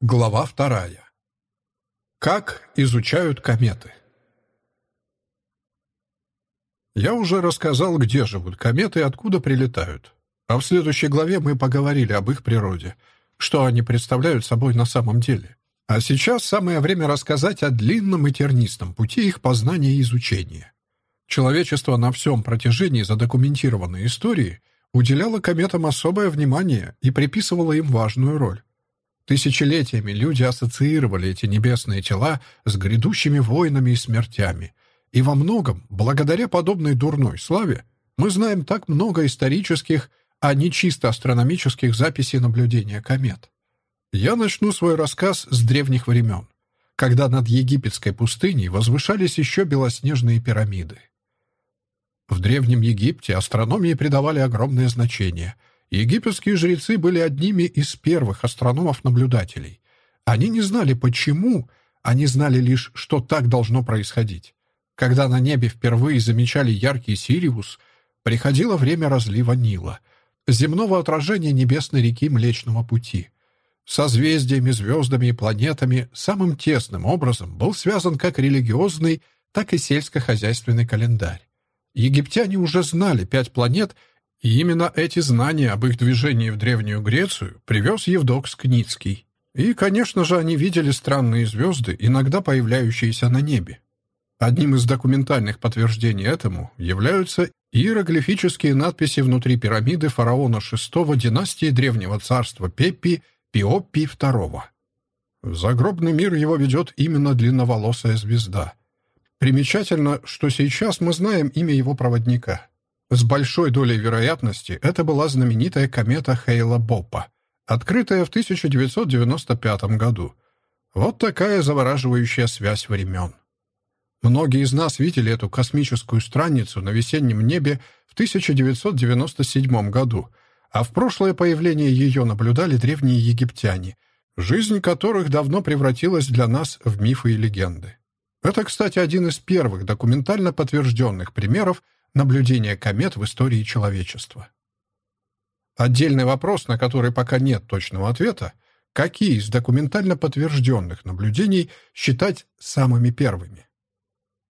Глава вторая. Как изучают кометы? Я уже рассказал, где живут кометы и откуда прилетают. А в следующей главе мы поговорили об их природе, что они представляют собой на самом деле. А сейчас самое время рассказать о длинном и тернистом пути их познания и изучения. Человечество на всем протяжении задокументированной истории уделяло кометам особое внимание и приписывало им важную роль. Тысячелетиями люди ассоциировали эти небесные тела с грядущими войнами и смертями. И во многом, благодаря подобной дурной славе, мы знаем так много исторических, а не чисто астрономических записей наблюдения комет. Я начну свой рассказ с древних времен, когда над египетской пустыней возвышались еще белоснежные пирамиды. В Древнем Египте астрономии придавали огромное значение — Египетские жрецы были одними из первых астрономов-наблюдателей. Они не знали, почему, они знали лишь, что так должно происходить. Когда на небе впервые замечали яркий Сириус, приходило время разлива Нила, земного отражения небесной реки Млечного Пути. Созвездиями, звездами и планетами самым тесным образом был связан как религиозный, так и сельскохозяйственный календарь. Египтяне уже знали пять планет и именно эти знания об их движении в Древнюю Грецию привез Евдок Скницкий. И, конечно же, они видели странные звезды, иногда появляющиеся на небе. Одним из документальных подтверждений этому являются иероглифические надписи внутри пирамиды фараона VI династии Древнего царства Пеппи Пиоппи II. В загробный мир его ведет именно длинноволосая звезда. Примечательно, что сейчас мы знаем имя его проводника с большой долей вероятности это была знаменитая комета Хейла-Боппа, открытая в 1995 году. Вот такая завораживающая связь времен. Многие из нас видели эту космическую страницу на весеннем небе в 1997 году, а в прошлое появление ее наблюдали древние египтяне, жизнь которых давно превратилась для нас в мифы и легенды. Это, кстати, один из первых документально подтвержденных примеров наблюдения комет в истории человечества. Отдельный вопрос, на который пока нет точного ответа, какие из документально подтвержденных наблюдений считать самыми первыми.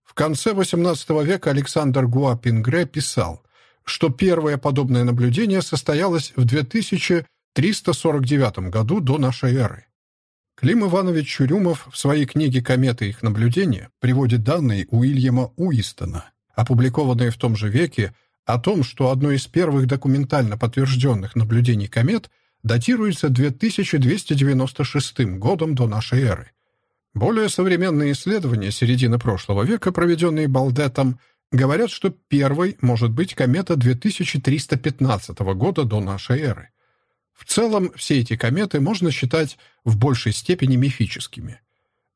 В конце XVIII века Александр Гуа-Пингре писал, что первое подобное наблюдение состоялось в 2349 году до нашей эры. Клим Иванович Чурюмов в своей книге «Кометы и их наблюдения» приводит данные Уильяма Уистона, опубликованные в том же веке, о том, что одно из первых документально подтвержденных наблюдений комет датируется 2296 годом до нашей эры. Более современные исследования середины прошлого века, проведенные Балдетом, говорят, что первой может быть комета 2315 года до нашей эры. В целом, все эти кометы можно считать в большей степени мифическими.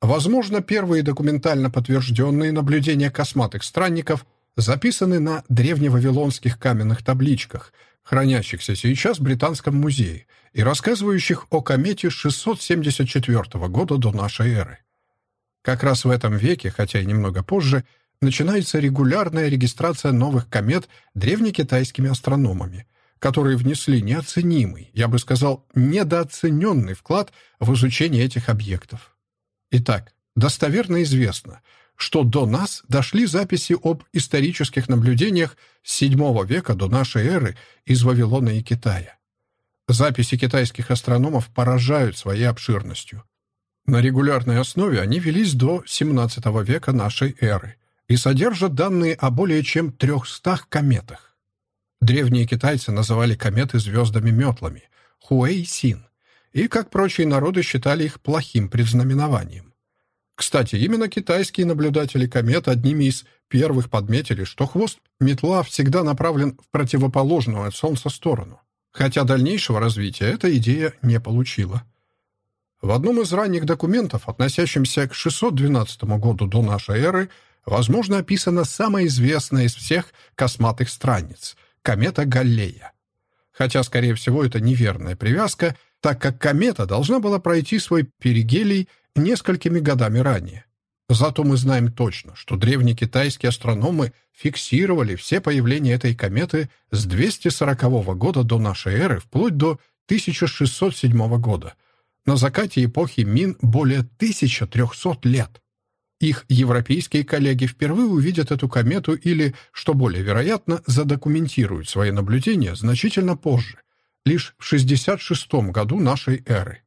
Возможно, первые документально подтвержденные наблюдения косматых странников записаны на древневавилонских каменных табличках, хранящихся сейчас в Британском музее и рассказывающих о комете 674 года до нашей эры. Как раз в этом веке, хотя и немного позже, начинается регулярная регистрация новых комет древнекитайскими астрономами, которые внесли неоценимый, я бы сказал, недооцененный вклад в изучение этих объектов. Итак, достоверно известно, что до нас дошли записи об исторических наблюдениях VII века до нашей эры из Вавилона и Китая. Записи китайских астрономов поражают своей обширностью. На регулярной основе они велись до XVII века нашей эры и содержат данные о более чем 300 кометах. Древние китайцы называли кометы звездами-метлами – Хуэй-Син и, как прочие народы, считали их плохим предзнаменованием. Кстати, именно китайские наблюдатели комет одними из первых подметили, что хвост метла всегда направлен в противоположную от Солнца сторону, хотя дальнейшего развития эта идея не получила. В одном из ранних документов, относящемся к 612 году до нашей эры, возможно, описана самая известная из всех косматых страниц — комета Галлея. Хотя, скорее всего, это неверная привязка — так как комета должна была пройти свой перигелий несколькими годами ранее. Зато мы знаем точно, что древние китайские астрономы фиксировали все появления этой кометы с 240 года до нашей эры вплоть до 1607 года. на закате эпохи Мин более 1300 лет. Их европейские коллеги впервые увидят эту комету или, что более вероятно, задокументируют свои наблюдения значительно позже, лишь в 66 году нашей эры.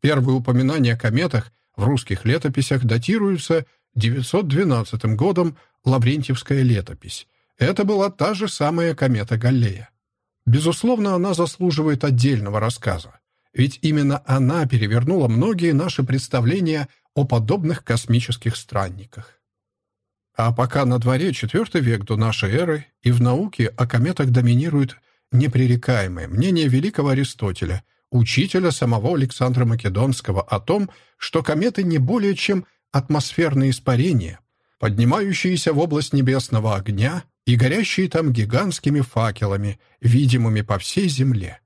Первые упоминания о кометах в русских летописях датируются 912 годом Лаврентьевская летопись. Это была та же самая комета Галлея. Безусловно, она заслуживает отдельного рассказа. Ведь именно она перевернула многие наши представления о подобных космических странниках. А пока на дворе IV век до нашей эры, и в науке о кометах доминирует непререкаемое мнение великого Аристотеля, учителя самого Александра Македонского о том, что кометы не более чем атмосферные испарения, поднимающиеся в область небесного огня и горящие там гигантскими факелами, видимыми по всей Земле.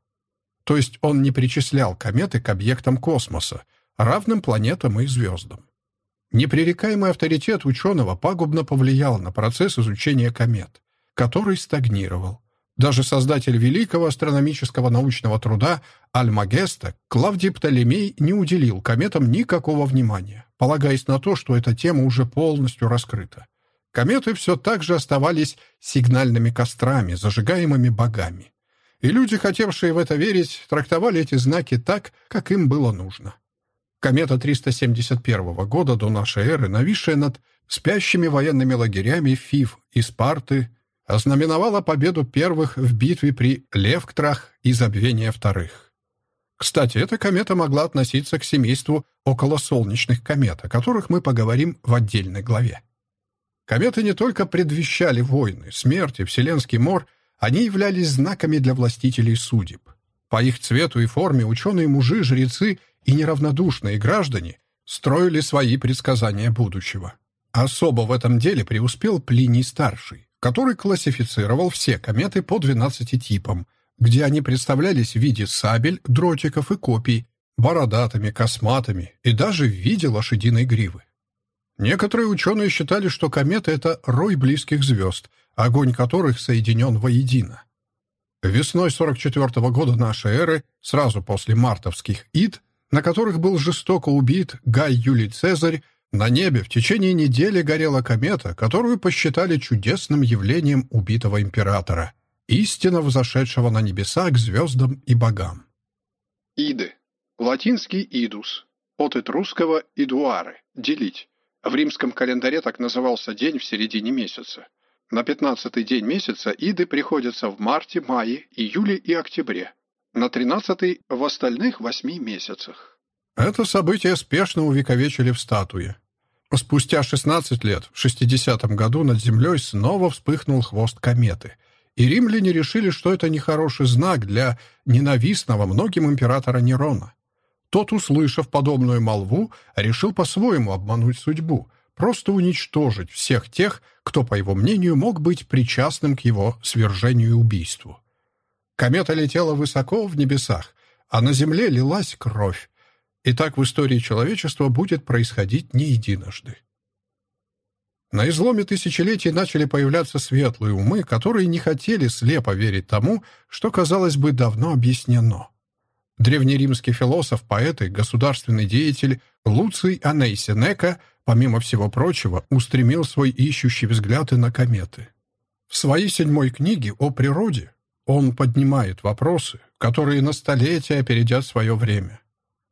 То есть он не причислял кометы к объектам космоса, равным планетам и звездам. Непререкаемый авторитет ученого пагубно повлиял на процесс изучения комет, который стагнировал. Даже создатель великого астрономического научного труда Альмагеста Клавдий Птолемей не уделил кометам никакого внимания, полагаясь на то, что эта тема уже полностью раскрыта. Кометы все так же оставались сигнальными кострами, зажигаемыми богами. И люди, хотевшие в это верить, трактовали эти знаки так, как им было нужно. Комета 371 года до нашей эры, нависшая над спящими военными лагерями Фив и Спарты, ознаменовала победу первых в битве при Левктрах и забвение вторых. Кстати, эта комета могла относиться к семейству околосолнечных комет, о которых мы поговорим в отдельной главе. Кометы не только предвещали войны, смерти, вселенский мор, они являлись знаками для властителей судеб. По их цвету и форме ученые-мужи, жрецы и неравнодушные граждане строили свои предсказания будущего. Особо в этом деле преуспел Плиний-старший, который классифицировал все кометы по 12 типам, где они представлялись в виде сабель, дротиков и копий, бородатыми, косматыми и даже в виде лошадиной гривы. Некоторые ученые считали, что кометы — это рой близких звезд, огонь которых соединен воедино. Весной 44 -го года нашей эры, сразу после мартовских ид, на которых был жестоко убит Гай Юлий Цезарь, на небе в течение недели горела комета, которую посчитали чудесным явлением убитого императора, истинно взошедшего на небеса к звездам и богам. Иды. Латинский «идус». От этрусского «идуаре» — «делить». В римском календаре так назывался день в середине месяца. На пятнадцатый день месяца Иды приходятся в марте, мае, июле и октябре. На тринадцатый — в остальных восьми месяцах. Это событие спешно увековечили в статуе. Спустя 16 лет, в 60 году, над Землей снова вспыхнул хвост кометы, и римляне решили, что это нехороший знак для ненавистного многим императора Нерона. Тот, услышав подобную молву, решил по-своему обмануть судьбу, просто уничтожить всех тех, кто, по его мнению, мог быть причастным к его свержению и убийству. Комета летела высоко в небесах, а на Земле лилась кровь, и так в истории человечества будет происходить не единожды. На изломе тысячелетий начали появляться светлые умы, которые не хотели слепо верить тому, что, казалось бы, давно объяснено. Древнеримский философ, поэт и государственный деятель Луций Аней Сенека, помимо всего прочего, устремил свой ищущий взгляд и на кометы. В своей седьмой книге о природе он поднимает вопросы, которые на столетия опередят свое время.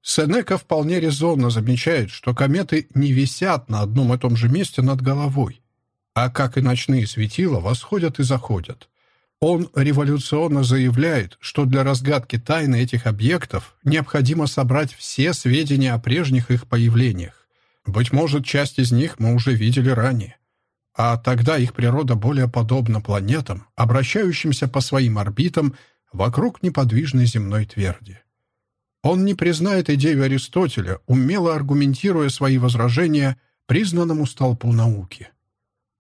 Сенека вполне резонно замечает, что кометы не висят на одном и том же месте над головой, а, как и ночные светила, восходят и заходят. Он революционно заявляет, что для разгадки тайны этих объектов необходимо собрать все сведения о прежних их появлениях. Быть может, часть из них мы уже видели ранее. А тогда их природа более подобна планетам, обращающимся по своим орбитам вокруг неподвижной земной тверди. Он не признает идею Аристотеля, умело аргументируя свои возражения признанному столпу науки.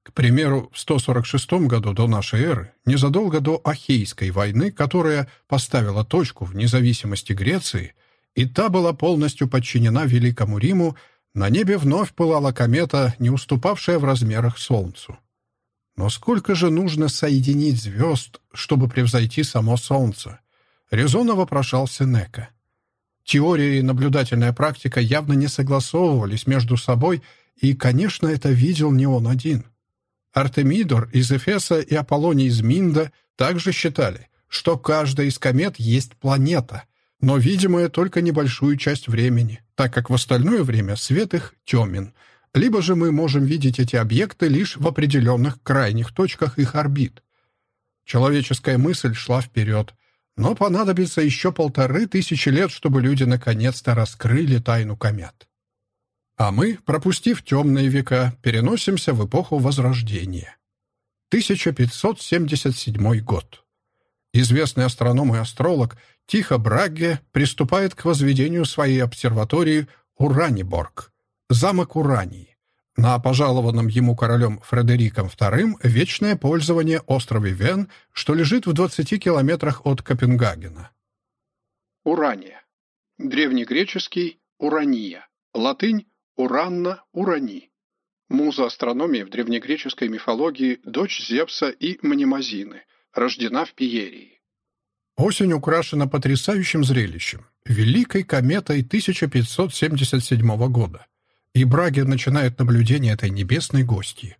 К примеру, в 146 году до нашей эры, незадолго до Ахейской войны, которая поставила точку в независимости Греции, и та была полностью подчинена Великому Риму, на небе вновь пылала комета, не уступавшая в размерах Солнцу. Но сколько же нужно соединить звезд, чтобы превзойти само Солнце? Резонно вопрошал Сенека. Теория и наблюдательная практика явно не согласовывались между собой, и, конечно, это видел не он один. Артемидор из Эфеса и Аполлоний из Минда также считали, что каждая из комет есть планета, но видимая только небольшую часть времени, так как в остальное время свет их темен, либо же мы можем видеть эти объекты лишь в определенных крайних точках их орбит. Человеческая мысль шла вперед, но понадобится еще полторы тысячи лет, чтобы люди наконец-то раскрыли тайну комет. А мы, пропустив темные века, переносимся в эпоху Возрождения. 1577 год. Известный астроном и астролог Тихо Брагге приступает к возведению своей обсерватории Ураниборг, замок Урании, на пожалованном ему королем Фредериком II вечное пользование острове Вен, что лежит в 20 километрах от Копенгагена. Урания. Древнегреческий Урания. Латынь Уранна Урани. Муза астрономии в древнегреческой мифологии, дочь Зевса и Мнемозины, рождена в Пиерии. Осень украшена потрясающим зрелищем — великой кометой 1577 года и Браге начинает наблюдение этой небесной гости.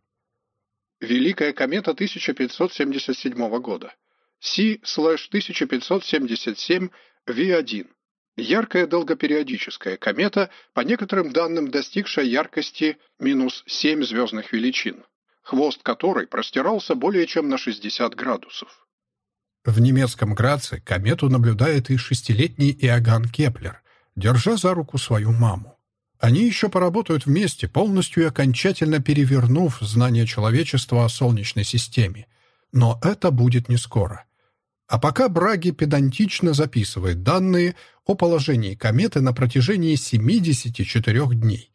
Великая комета 1577 года. C-1577 V1. Яркая долгопериодическая комета, по некоторым данным достигшая яркости минус 7 звездных величин, хвост которой простирался более чем на 60 градусов. В немецком Граце комету наблюдает и шестилетний Иоганн Кеплер, держа за руку свою маму. Они еще поработают вместе, полностью и окончательно перевернув знание человечества о Солнечной системе. Но это будет не скоро. А пока Браги педантично записывает данные о положении кометы на протяжении 74 дней.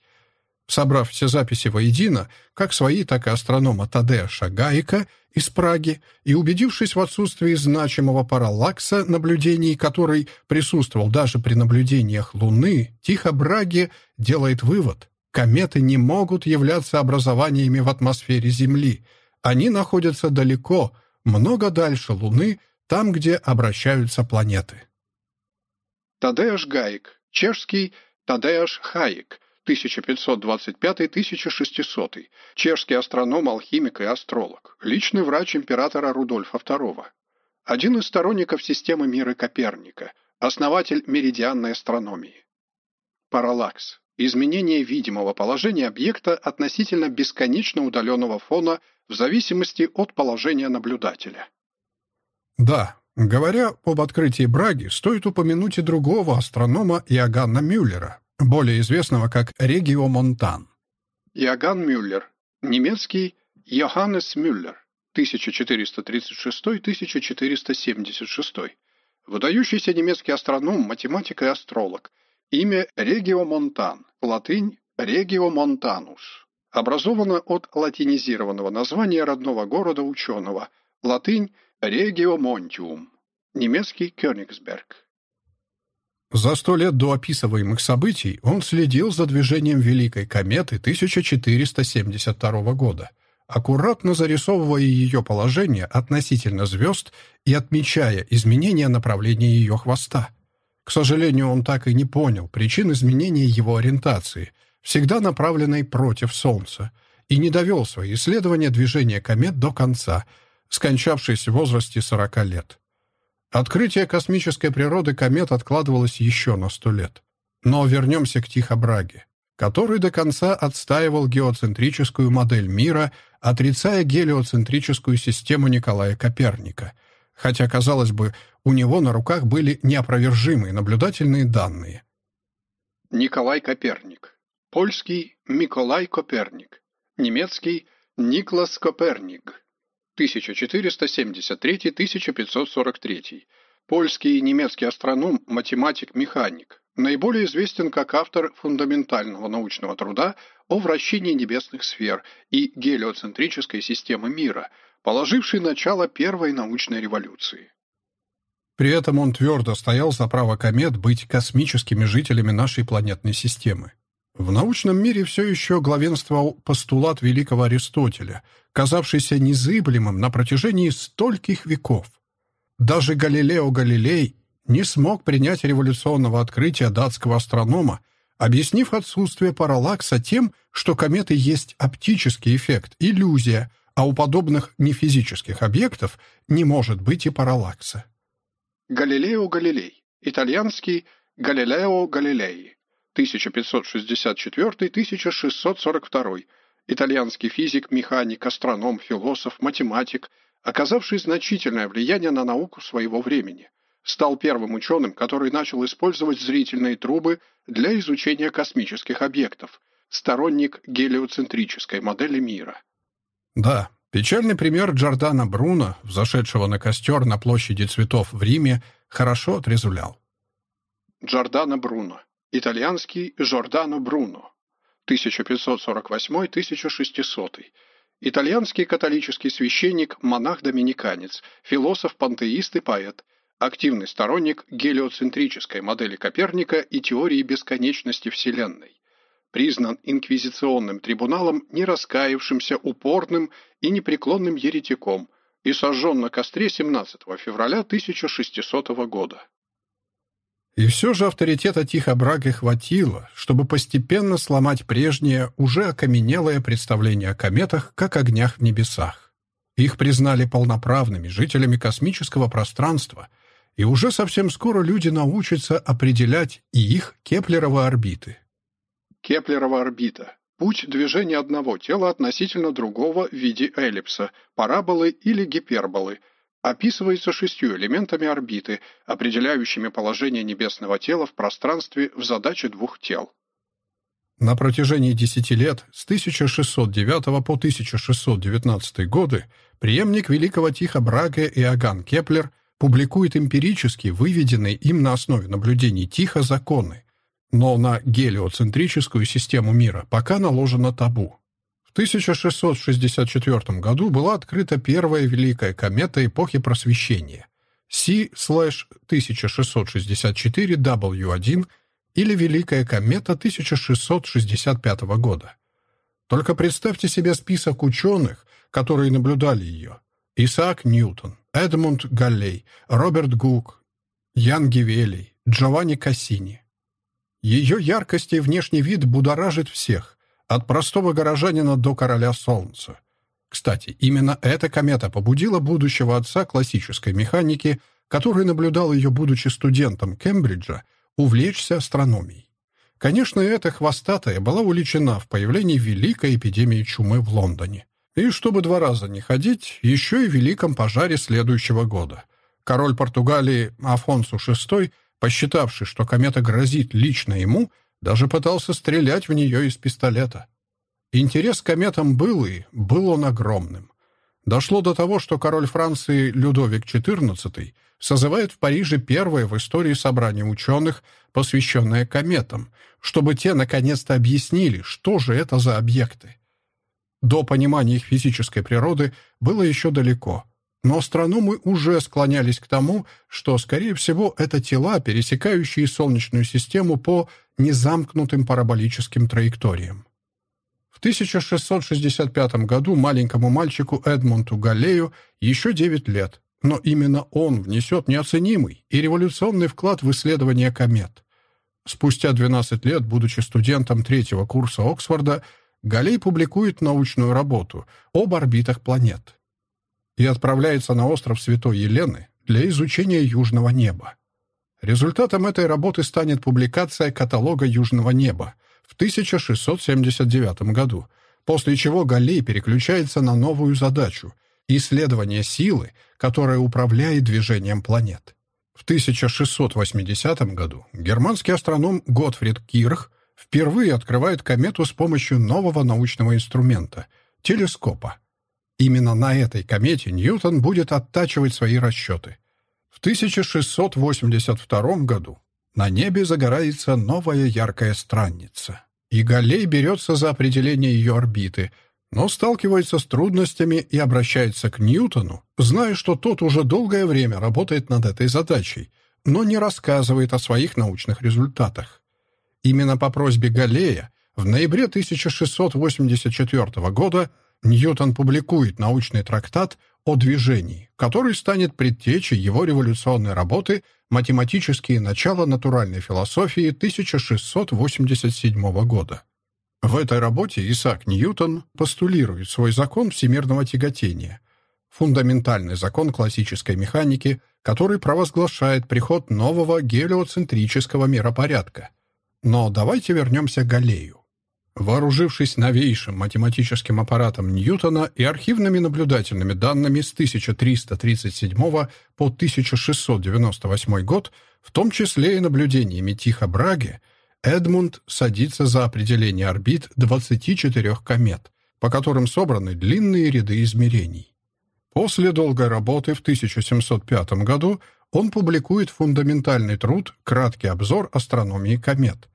Собрав все записи воедино, как свои, так и астронома Тадеша Гаика из Праги, и убедившись в отсутствии значимого параллакса наблюдений, который присутствовал даже при наблюдениях Луны, Тихо Браги делает вывод – кометы не могут являться образованиями в атмосфере Земли. Они находятся далеко, много дальше Луны, там, где обращаются планеты. Тадеуш Гаик, чешский Тадеуш Хаик – 1525-1600, чешский астроном, алхимик и астролог, личный врач императора Рудольфа II, один из сторонников системы мира Коперника, основатель меридианной астрономии. Параллакс – изменение видимого положения объекта относительно бесконечно удаленного фона в зависимости от положения наблюдателя. Да, говоря об открытии Браги, стоит упомянуть и другого астронома Иоганна Мюллера, более известного как Регио Монтан. Иоганн Мюллер, немецкий Йоханнес Мюллер, 1436-1476, выдающийся немецкий астроном, математик и астролог, имя Регио Монтан, латынь Регио Монтанус, образовано от латинизированного названия родного города ученого, латынь Регио Монтиум, немецкий Кёнигсберг. За сто лет до описываемых событий он следил за движением Великой кометы 1472 года, аккуратно зарисовывая ее положение относительно звезд и отмечая изменения направления ее хвоста. К сожалению, он так и не понял причин изменения его ориентации, всегда направленной против Солнца, и не довел свои исследования движения комет до конца, скончавшись в возрасте 40 лет. Открытие космической природы комет откладывалось еще на сто лет. Но вернемся к Тихобраге, который до конца отстаивал геоцентрическую модель мира, отрицая гелиоцентрическую систему Николая Коперника, хотя, казалось бы, у него на руках были неопровержимые наблюдательные данные. Николай Коперник. Польский Миколай Коперник. Немецкий Никлас Коперник. 1473-1543, польский и немецкий астроном, математик, механик, наиболее известен как автор фундаментального научного труда о вращении небесных сфер и гелиоцентрической системы мира, положивший начало первой научной революции. При этом он твердо стоял за право комет быть космическими жителями нашей планетной системы. В научном мире все еще главенствовал постулат великого Аристотеля, казавшийся незыблемым на протяжении стольких веков. Даже Галилео Галилей, не смог принять революционного открытия датского астронома, объяснив отсутствие параллакса тем, что кометы есть оптический эффект, иллюзия, а у подобных нефизических объектов не может быть и параллакса. Галилео Галилей. Итальянский Галилео Галилей. 1564-1642. Итальянский физик, механик, астроном, философ, математик, оказавший значительное влияние на науку своего времени. Стал первым ученым, который начал использовать зрительные трубы для изучения космических объектов. Сторонник гелиоцентрической модели мира. Да, печальный пример Джордана Бруно, взошедшего на костер на площади цветов в Риме, хорошо отрезвлял. Джордано Бруно. Итальянский Жордано Бруно. 1548-1600. Итальянский католический священник, монах-доминиканец, философ-пантеист и поэт, активный сторонник гелиоцентрической модели Коперника и теории бесконечности Вселенной. Признан инквизиционным трибуналом не раскаявшимся, упорным и непреклонным еретиком и сожжен на костре 17 февраля 1600 года. И все же авторитета Тихо Браги хватило, чтобы постепенно сломать прежнее, уже окаменелое представление о кометах как огнях в небесах. Их признали полноправными жителями космического пространства, и уже совсем скоро люди научатся определять и их Кеплерова орбиты. Кеплерова орбита – путь движения одного тела относительно другого в виде эллипса, параболы или гиперболы – описывается шестью элементами орбиты, определяющими положение небесного тела в пространстве в задаче двух тел. На протяжении десяти лет, с 1609 по 1619 годы, преемник великого Тихо Браге Иоганн Кеплер публикует эмпирически выведенные им на основе наблюдений Тихо законы, но на гелиоцентрическую систему мира пока наложено табу. 1664 году была открыта первая великая комета эпохи Просвещения C-1664W1 или Великая комета 1665 года. Только представьте себе список ученых, которые наблюдали ее. Исаак Ньютон, Эдмунд Галлей, Роберт Гук, Ян Гивелий, Джованни Кассини. Ее яркость и внешний вид будоражит всех, от простого горожанина до короля Солнца. Кстати, именно эта комета побудила будущего отца классической механики, который наблюдал ее, будучи студентом Кембриджа, увлечься астрономией. Конечно, эта хвостатая была уличена в появлении великой эпидемии чумы в Лондоне. И чтобы два раза не ходить, еще и в великом пожаре следующего года. Король Португалии Афонсу VI, посчитавший, что комета грозит лично ему, даже пытался стрелять в нее из пистолета. Интерес к кометам был, и был он огромным. Дошло до того, что король Франции Людовик XIV созывает в Париже первое в истории собрание ученых, посвященное кометам, чтобы те наконец-то объяснили, что же это за объекты. До понимания их физической природы было еще далеко — но астрономы уже склонялись к тому, что, скорее всего, это тела, пересекающие Солнечную систему по незамкнутым параболическим траекториям. В 1665 году маленькому мальчику Эдмонту Галлею еще 9 лет, но именно он внесет неоценимый и революционный вклад в исследование комет. Спустя 12 лет, будучи студентом третьего курса Оксфорда, Галлей публикует научную работу об орбитах планет и отправляется на остров Святой Елены для изучения южного неба. Результатом этой работы станет публикация каталога южного неба в 1679 году, после чего Галлей переключается на новую задачу — исследование силы, которая управляет движением планет. В 1680 году германский астроном Готфрид Кирх впервые открывает комету с помощью нового научного инструмента — телескопа. Именно на этой комете Ньютон будет оттачивать свои расчеты. В 1682 году на небе загорается новая яркая странница, и Галлей берется за определение ее орбиты, но сталкивается с трудностями и обращается к Ньютону, зная, что тот уже долгое время работает над этой задачей, но не рассказывает о своих научных результатах. Именно по просьбе Галлея в ноябре 1684 года Ньютон публикует научный трактат о движении, который станет предтечей его революционной работы «Математические начала натуральной философии» 1687 года. В этой работе Исаак Ньютон постулирует свой закон всемирного тяготения, фундаментальный закон классической механики, который провозглашает приход нового гелиоцентрического миропорядка. Но давайте вернемся к Галлею. Вооружившись новейшим математическим аппаратом Ньютона и архивными наблюдательными данными с 1337 по 1698 год, в том числе и наблюдениями Тихо Браге, Эдмунд садится за определение орбит 24 комет, по которым собраны длинные ряды измерений. После долгой работы в 1705 году он публикует фундаментальный труд «Краткий обзор астрономии комет»,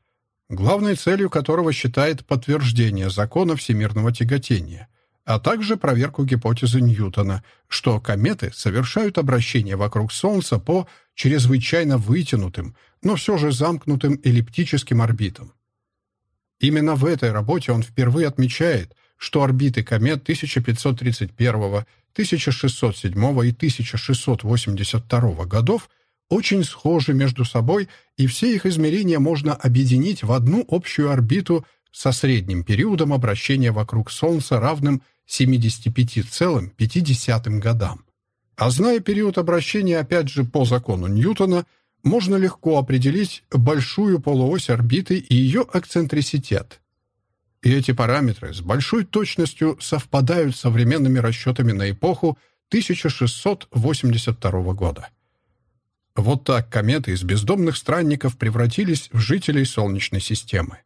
главной целью которого считает подтверждение закона всемирного тяготения, а также проверку гипотезы Ньютона, что кометы совершают обращение вокруг Солнца по чрезвычайно вытянутым, но все же замкнутым эллиптическим орбитам. Именно в этой работе он впервые отмечает, что орбиты комет 1531, 1607 и 1682 годов – очень схожи между собой, и все их измерения можно объединить в одну общую орбиту со средним периодом обращения вокруг Солнца равным 75,5 годам. А зная период обращения опять же по закону Ньютона, можно легко определить большую полуось орбиты и ее эксцентриситет. И эти параметры с большой точностью совпадают с современными расчетами на эпоху 1682 года. Вот так кометы из бездомных странников превратились в жителей Солнечной системы.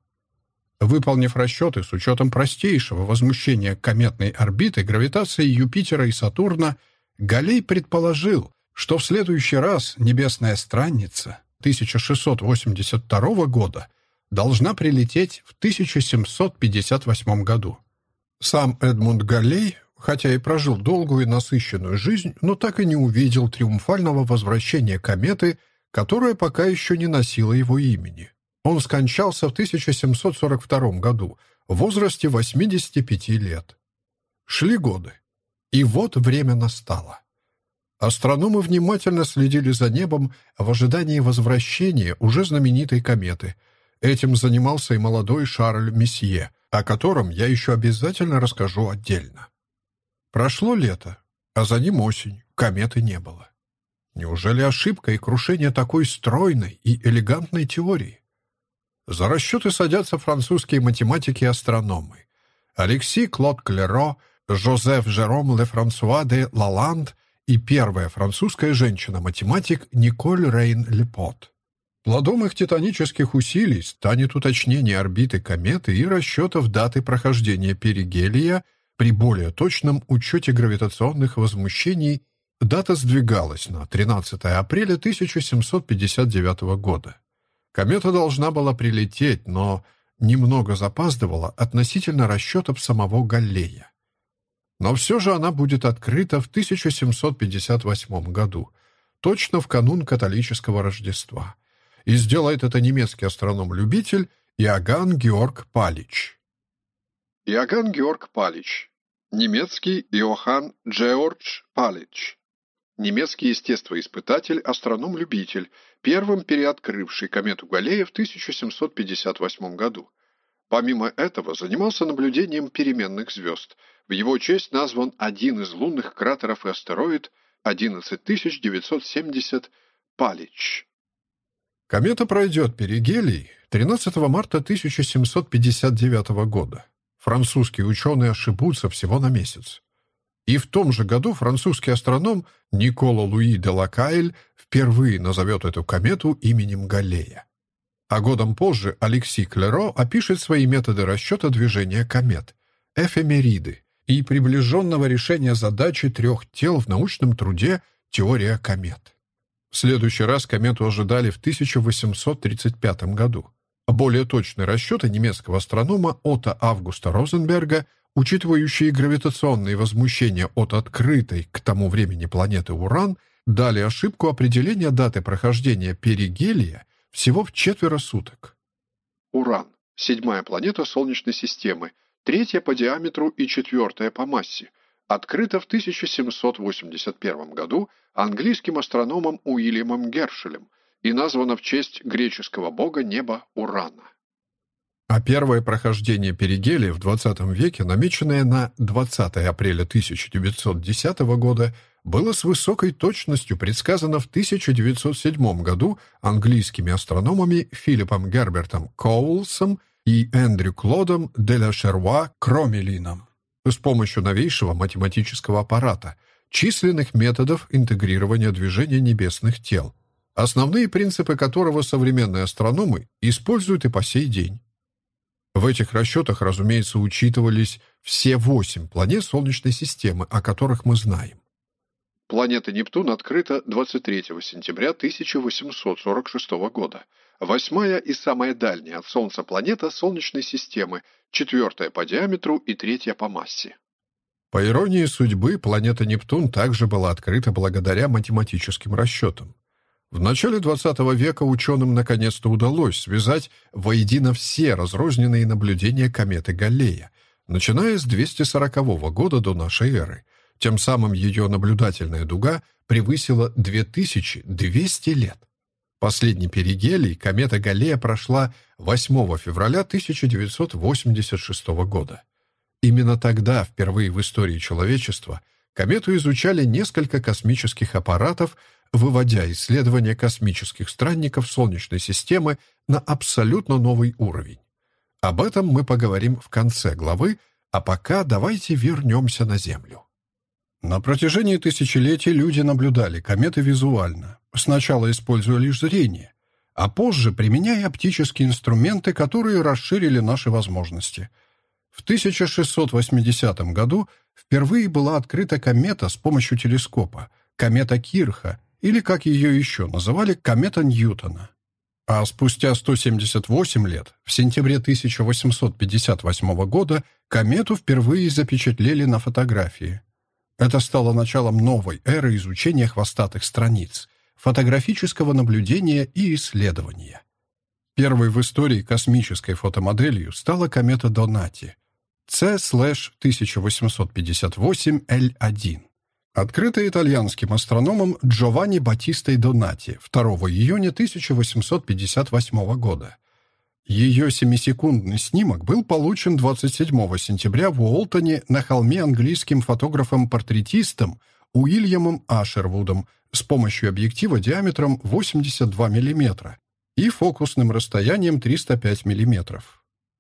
Выполнив расчеты с учетом простейшего возмущения кометной орбиты гравитации Юпитера и Сатурна, Галей предположил, что в следующий раз небесная странница 1682 года должна прилететь в 1758 году. Сам Эдмунд Галлей хотя и прожил долгую и насыщенную жизнь, но так и не увидел триумфального возвращения кометы, которая пока еще не носила его имени. Он скончался в 1742 году в возрасте 85 лет. Шли годы. И вот время настало. Астрономы внимательно следили за небом в ожидании возвращения уже знаменитой кометы. Этим занимался и молодой Шарль Месье, о котором я еще обязательно расскажу отдельно. Прошло лето, а за ним осень, кометы не было. Неужели ошибка и крушение такой стройной и элегантной теории? За расчеты садятся французские математики и астрономы. Алексей Клод Клеро, Жозеф Жером Ле Франсуа де Лаланд и первая французская женщина-математик Николь Рейн Лепот. Плодом их титанических усилий станет уточнение орбиты кометы и расчетов даты прохождения перигелия – при более точном учете гравитационных возмущений дата сдвигалась на 13 апреля 1759 года. Комета должна была прилететь, но немного запаздывала относительно расчетов самого Галлея. Но все же она будет открыта в 1758 году, точно в канун католического Рождества. И сделает это немецкий астроном-любитель Иоганн Георг Палич. Иоганн Георг Палич. Немецкий Иоганн Джеордж Палич. Немецкий естествоиспытатель, астроном-любитель, первым переоткрывший комету Галлея в 1758 году. Помимо этого, занимался наблюдением переменных звезд. В его честь назван один из лунных кратеров и астероид 11970 Палич. Комета пройдет перигелий 13 марта 1759 года французские ученые ошибутся всего на месяц. И в том же году французский астроном Никола Луи де Лакайль впервые назовет эту комету именем Галлея. А годом позже Алексей Клеро опишет свои методы расчета движения комет — эфемериды и приближенного решения задачи трех тел в научном труде «Теория комет». В следующий раз комету ожидали в 1835 году. Более точные расчеты немецкого астронома Отто Августа Розенберга, учитывающие гравитационные возмущения от открытой к тому времени планеты Уран, дали ошибку определения даты прохождения перигелия всего в четверо суток. Уран. Седьмая планета Солнечной системы. третья по диаметру и четвертая по массе, открыта в 1781 году английским астрономом Уильямом Гершелем и названа в честь греческого бога неба Урана. А первое прохождение перигелия в XX веке, намеченное на 20 апреля 1910 года, было с высокой точностью предсказано в 1907 году английскими астрономами Филиппом Гербертом Коулсом и Эндрю Клодом де ла Шерва Кромелином с помощью новейшего математического аппарата, численных методов интегрирования движения небесных тел, основные принципы которого современные астрономы используют и по сей день. В этих расчетах, разумеется, учитывались все восемь планет Солнечной системы, о которых мы знаем. Планета Нептун открыта 23 сентября 1846 года. Восьмая и самая дальняя от Солнца планета Солнечной системы, четвертая по диаметру и третья по массе. По иронии судьбы, планета Нептун также была открыта благодаря математическим расчетам. В начале XX века ученым наконец-то удалось связать воедино все разрозненные наблюдения кометы Галлея, начиная с 240 года до нашей эры – тем самым ее наблюдательная дуга превысила 2200 лет. Последний перигелий комета Галлея прошла 8 февраля 1986 года. Именно тогда, впервые в истории человечества, комету изучали несколько космических аппаратов, выводя исследования космических странников Солнечной системы на абсолютно новый уровень. Об этом мы поговорим в конце главы, а пока давайте вернемся на Землю. На протяжении тысячелетий люди наблюдали кометы визуально, сначала используя лишь зрение, а позже применяя оптические инструменты, которые расширили наши возможности. В 1680 году впервые была открыта комета с помощью телескопа, комета Кирха, или, как ее еще называли, комета Ньютона. А спустя 178 лет, в сентябре 1858 года, комету впервые запечатлели на фотографии. Это стало началом новой эры изучения хвостатых страниц, фотографического наблюдения и исследования. Первой в истории космической фотомоделью стала комета Донати C-1858L1, открытая итальянским астрономом Джованни Батистой Донати 2 июня 1858 года. Ее семисекундный снимок был получен 27 сентября в Уолтоне на холме английским фотографом-портретистом Уильямом Ашервудом с помощью объектива диаметром 82 мм и фокусным расстоянием 305 мм.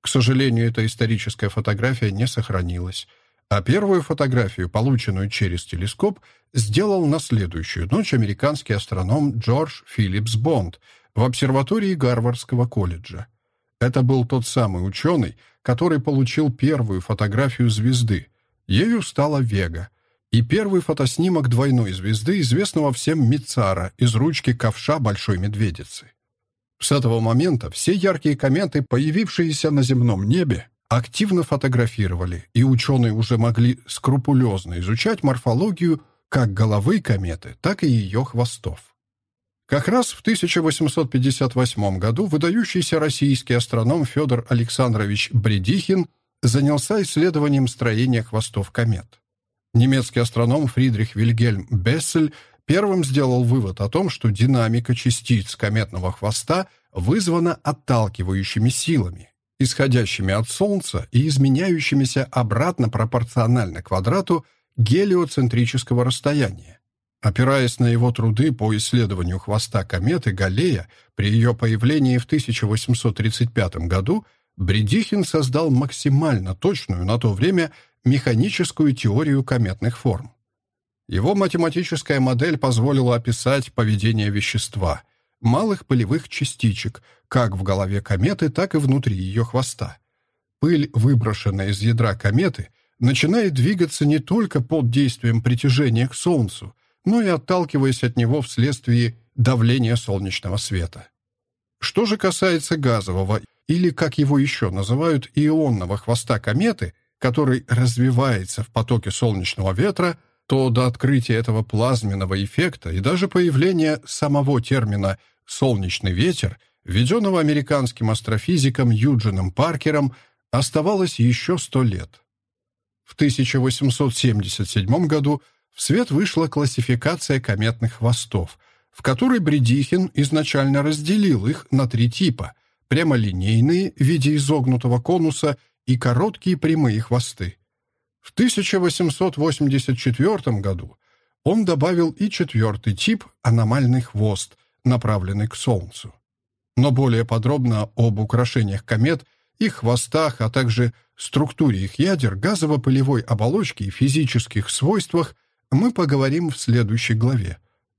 К сожалению, эта историческая фотография не сохранилась, а первую фотографию, полученную через телескоп, сделал на следующую ночь американский астроном Джордж Филлипс Бонд в обсерватории Гарвардского колледжа. Это был тот самый ученый, который получил первую фотографию звезды. Ею стала Вега. И первый фотоснимок двойной звезды, известного всем Мицара, из ручки ковша Большой Медведицы. С этого момента все яркие кометы, появившиеся на земном небе, активно фотографировали, и ученые уже могли скрупулезно изучать морфологию как головы кометы, так и ее хвостов. Как раз в 1858 году выдающийся российский астроном Федор Александрович Бредихин занялся исследованием строения хвостов комет. Немецкий астроном Фридрих Вильгельм Бессель первым сделал вывод о том, что динамика частиц кометного хвоста вызвана отталкивающими силами, исходящими от Солнца и изменяющимися обратно пропорционально квадрату гелиоцентрического расстояния. Опираясь на его труды по исследованию хвоста кометы Галлея при ее появлении в 1835 году, Бредихин создал максимально точную на то время механическую теорию кометных форм. Его математическая модель позволила описать поведение вещества, малых пылевых частичек, как в голове кометы, так и внутри ее хвоста. Пыль, выброшенная из ядра кометы, начинает двигаться не только под действием притяжения к Солнцу, но и отталкиваясь от него вследствие давления солнечного света. Что же касается газового, или, как его еще называют, ионного хвоста кометы, который развивается в потоке солнечного ветра, то до открытия этого плазменного эффекта и даже появления самого термина «солнечный ветер», введенного американским астрофизиком Юджином Паркером, оставалось еще сто лет. В 1877 году в свет вышла классификация кометных хвостов, в которой Бредихин изначально разделил их на три типа – прямолинейные в виде изогнутого конуса и короткие прямые хвосты. В 1884 году он добавил и четвертый тип – аномальный хвост, направленный к Солнцу. Но более подробно об украшениях комет, их хвостах, а также структуре их ядер, газово-пылевой оболочке и физических свойствах мы поговорим в следующей главе.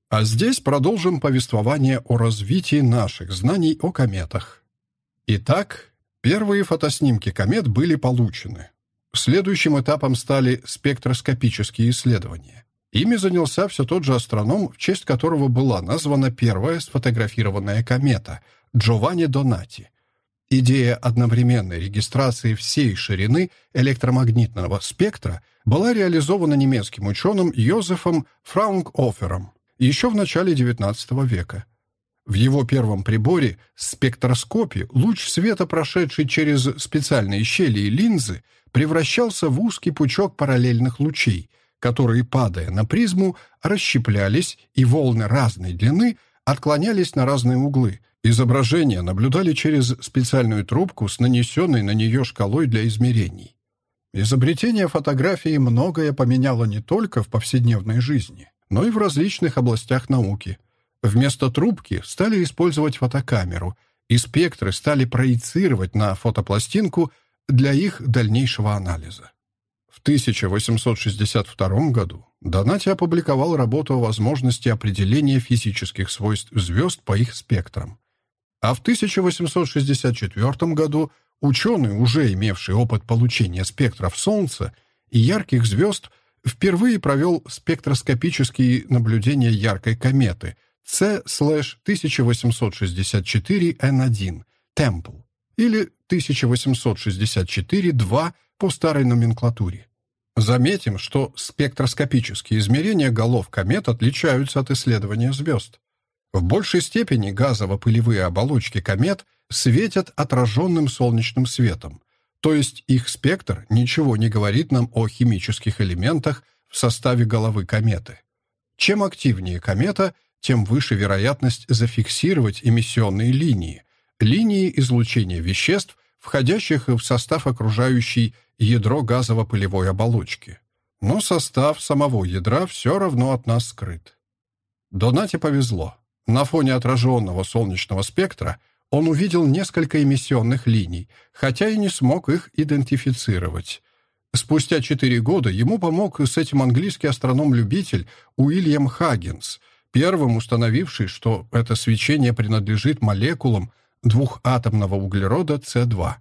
А здесь продолжим повествование о развитии наших знаний о кометах. Итак, первые фотоснимки комет были получены. Следующим этапом стали спектроскопические исследования. Ими занялся все тот же астроном, в честь которого была названа первая сфотографированная комета – Джованни Донати. Идея одновременной регистрации всей ширины электромагнитного спектра была реализована немецким ученым Йозефом Фраунгофером еще в начале XIX века. В его первом приборе спектроскопе луч света, прошедший через специальные щели и линзы, превращался в узкий пучок параллельных лучей, которые, падая на призму, расщеплялись, и волны разной длины отклонялись на разные углы. Изображения наблюдали через специальную трубку с нанесенной на нее шкалой для измерений. Изобретение фотографии многое поменяло не только в повседневной жизни, но и в различных областях науки. Вместо трубки стали использовать фотокамеру, и спектры стали проецировать на фотопластинку для их дальнейшего анализа. В 1862 году Донати опубликовал работу о возможности определения физических свойств звезд по их спектрам. А в 1864 году ученый, уже имевший опыт получения спектров Солнца и ярких звезд, впервые провел спектроскопические наблюдения яркой кометы C-1864N1 Temple или 1864-2 по старой номенклатуре. Заметим, что спектроскопические измерения голов комет отличаются от исследования звезд. В большей степени газово-пылевые оболочки комет светят отраженным солнечным светом, то есть их спектр ничего не говорит нам о химических элементах в составе головы кометы. Чем активнее комета, тем выше вероятность зафиксировать эмиссионные линии, линии излучения веществ, входящих в состав окружающей ядро газово-пылевой оболочки. Но состав самого ядра все равно от нас скрыт. Донате повезло. На фоне отраженного солнечного спектра он увидел несколько эмиссионных линий, хотя и не смог их идентифицировать. Спустя четыре года ему помог с этим английский астроном-любитель Уильям Хаггинс, первым установивший, что это свечение принадлежит молекулам двухатомного углерода С2.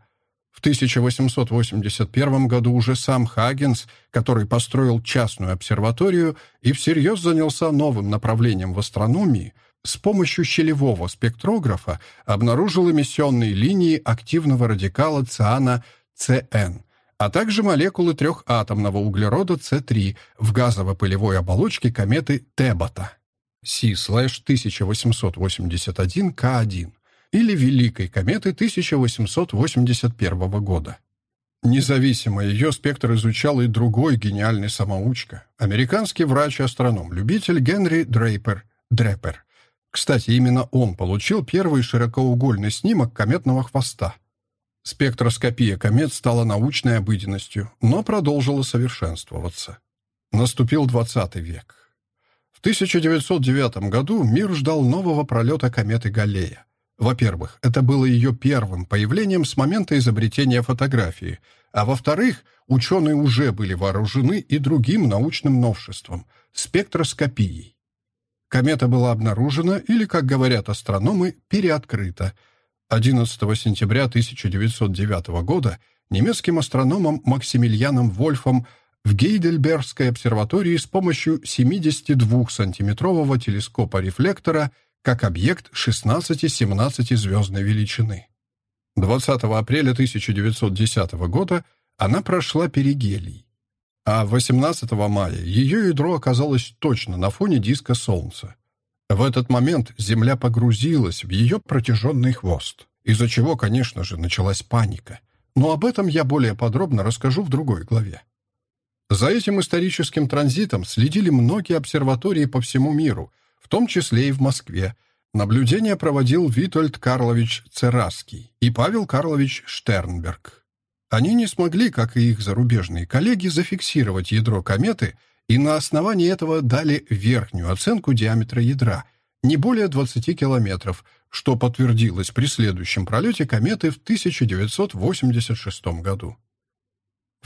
В 1881 году уже сам Хаггинс, который построил частную обсерваторию и всерьез занялся новым направлением в астрономии – с помощью щелевого спектрографа обнаружил эмиссионные линии активного радикала циана CN, а также молекулы трехатомного углерода С3 в газово-пылевой оболочке кометы Тебота C-1881К1 или Великой кометы 1881 года. Независимо ее спектр изучал и другой гениальный самоучка, американский врач-астроном-любитель Генри Дрейпер, Дрепер. Кстати, именно он получил первый широкоугольный снимок кометного хвоста. Спектроскопия комет стала научной обыденностью, но продолжила совершенствоваться. Наступил 20 век. В 1909 году мир ждал нового пролета кометы Галлея. Во-первых, это было ее первым появлением с момента изобретения фотографии, а во-вторых, ученые уже были вооружены и другим научным новшеством – спектроскопией. Комета была обнаружена или, как говорят астрономы, переоткрыта. 11 сентября 1909 года немецким астрономом Максимилианом Вольфом в Гейдельбергской обсерватории с помощью 72-сантиметрового телескопа-рефлектора как объект 16-17 звездной величины. 20 апреля 1910 года она прошла перигелий а 18 мая ее ядро оказалось точно на фоне диска Солнца. В этот момент Земля погрузилась в ее протяженный хвост, из-за чего, конечно же, началась паника. Но об этом я более подробно расскажу в другой главе. За этим историческим транзитом следили многие обсерватории по всему миру, в том числе и в Москве. Наблюдения проводил Витольд Карлович Цераский и Павел Карлович Штернберг. Они не смогли, как и их зарубежные коллеги, зафиксировать ядро кометы и на основании этого дали верхнюю оценку диаметра ядра, не более 20 километров, что подтвердилось при следующем пролете кометы в 1986 году.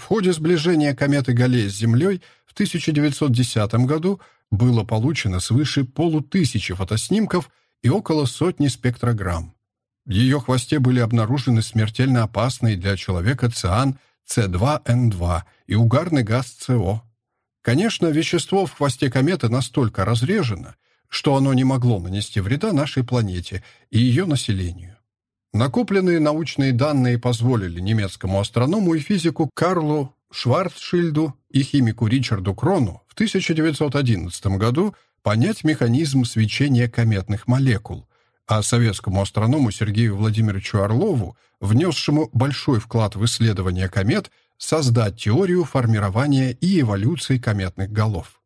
В ходе сближения кометы Галлея с Землей в 1910 году было получено свыше полутысячи фотоснимков и около сотни спектрограмм. В ее хвосте были обнаружены смертельно опасные для человека циан С2Н2 и угарный газ СО. Конечно, вещество в хвосте кометы настолько разрежено, что оно не могло нанести вреда нашей планете и ее населению. Накопленные научные данные позволили немецкому астроному и физику Карлу Шварцшильду и химику Ричарду Крону в 1911 году понять механизм свечения кометных молекул, а советскому астроному Сергею Владимировичу Орлову, внесшему большой вклад в исследование комет, создать теорию формирования и эволюции кометных голов.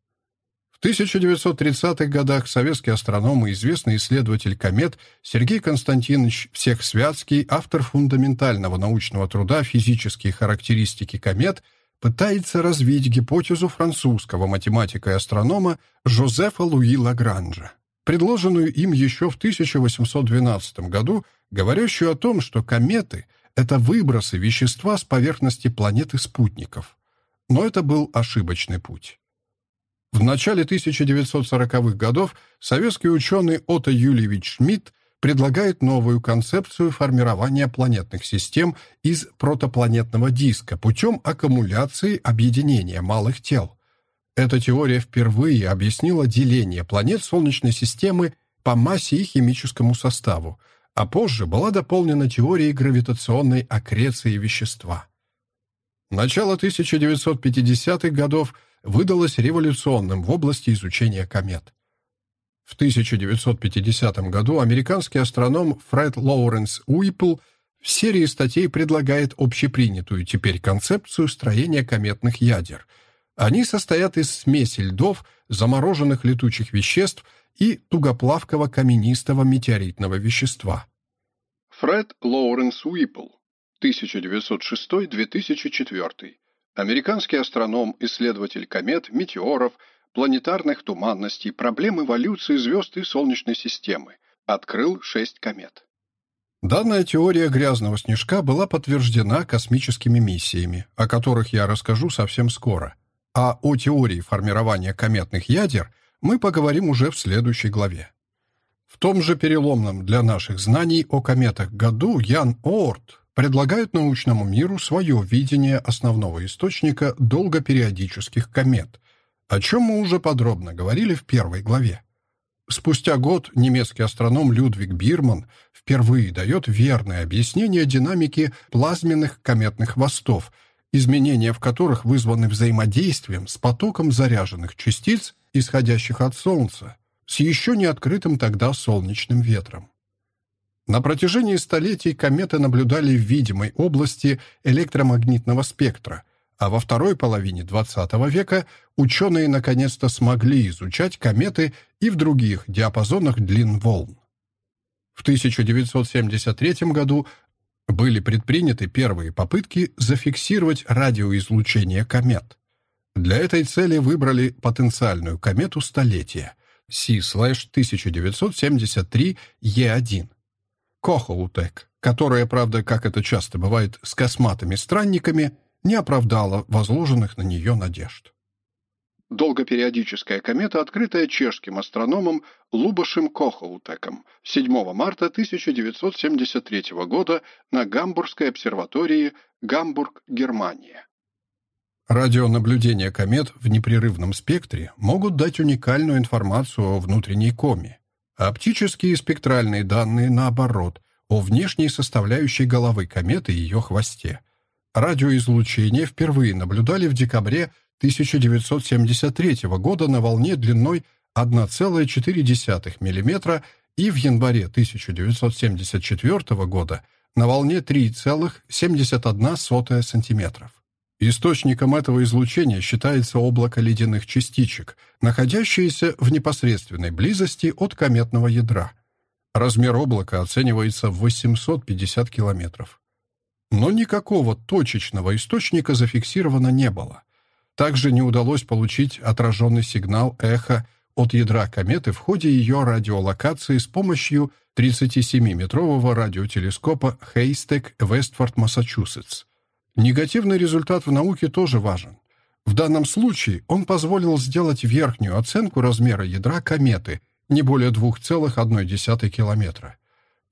В 1930-х годах советский астроном и известный исследователь комет Сергей Константинович Всехсвятский, автор фундаментального научного труда «Физические характеристики комет», пытается развить гипотезу французского математика и астронома Жозефа Луи Лагранжа, предложенную им еще в 1812 году, говорящую о том, что кометы — это выбросы вещества с поверхности планеты спутников. Но это был ошибочный путь. В начале 1940-х годов советский ученый Отто Юльевич Шмидт предлагает новую концепцию формирования планетных систем из протопланетного диска путем аккумуляции объединения малых тел. Эта теория впервые объяснила деление планет Солнечной системы по массе и химическому составу, а позже была дополнена теорией гравитационной аккреции вещества. Начало 1950-х годов выдалось революционным в области изучения комет. В 1950 году американский астроном Фред Лоуренс Уиппл в серии статей предлагает общепринятую теперь концепцию строения кометных ядер. Они состоят из смеси льдов, замороженных летучих веществ и тугоплавкого каменистого метеоритного вещества. Фред Лоуренс Уиппл, 1906-2004. Американский астроном, исследователь комет, метеоров, планетарных туманностей, проблем эволюции звезд и Солнечной системы. Открыл шесть комет. Данная теория грязного снежка была подтверждена космическими миссиями, о которых я расскажу совсем скоро. А о теории формирования кометных ядер – мы поговорим уже в следующей главе. В том же переломном для наших знаний о кометах году Ян Оорт предлагает научному миру свое видение основного источника долгопериодических комет, о чем мы уже подробно говорили в первой главе. Спустя год немецкий астроном Людвиг Бирман впервые дает верное объяснение динамики плазменных кометных хвостов, изменения в которых вызваны взаимодействием с потоком заряженных частиц исходящих от Солнца, с еще не открытым тогда солнечным ветром. На протяжении столетий кометы наблюдали в видимой области электромагнитного спектра, а во второй половине XX века ученые наконец-то смогли изучать кометы и в других диапазонах длин волн. В 1973 году были предприняты первые попытки зафиксировать радиоизлучение комет. Для этой цели выбрали потенциальную комету столетия C-1973E1 Кохоутек, которая, правда, как это часто бывает с косматыми странниками, не оправдала возложенных на нее надежд. Долгопериодическая комета, открытая чешским астрономом Лубашем Кохоутеком 7 марта 1973 года на Гамбургской обсерватории Гамбург, Германия. Радионаблюдения комет в непрерывном спектре могут дать уникальную информацию о внутренней коме, оптические и спектральные данные, наоборот, о внешней составляющей головы кометы и ее хвосте. Радиоизлучение впервые наблюдали в декабре 1973 года на волне длиной 1,4 мм и в январе 1974 года на волне 3,71 см. Источником этого излучения считается облако ледяных частичек, находящееся в непосредственной близости от кометного ядра. Размер облака оценивается в 850 километров. Но никакого точечного источника зафиксировано не было. Также не удалось получить отраженный сигнал эхо от ядра кометы в ходе ее радиолокации с помощью 37-метрового радиотелескопа Хейстек, Вестфорд, Массачусетс. Негативный результат в науке тоже важен. В данном случае он позволил сделать верхнюю оценку размера ядра кометы не более 2,1 километра.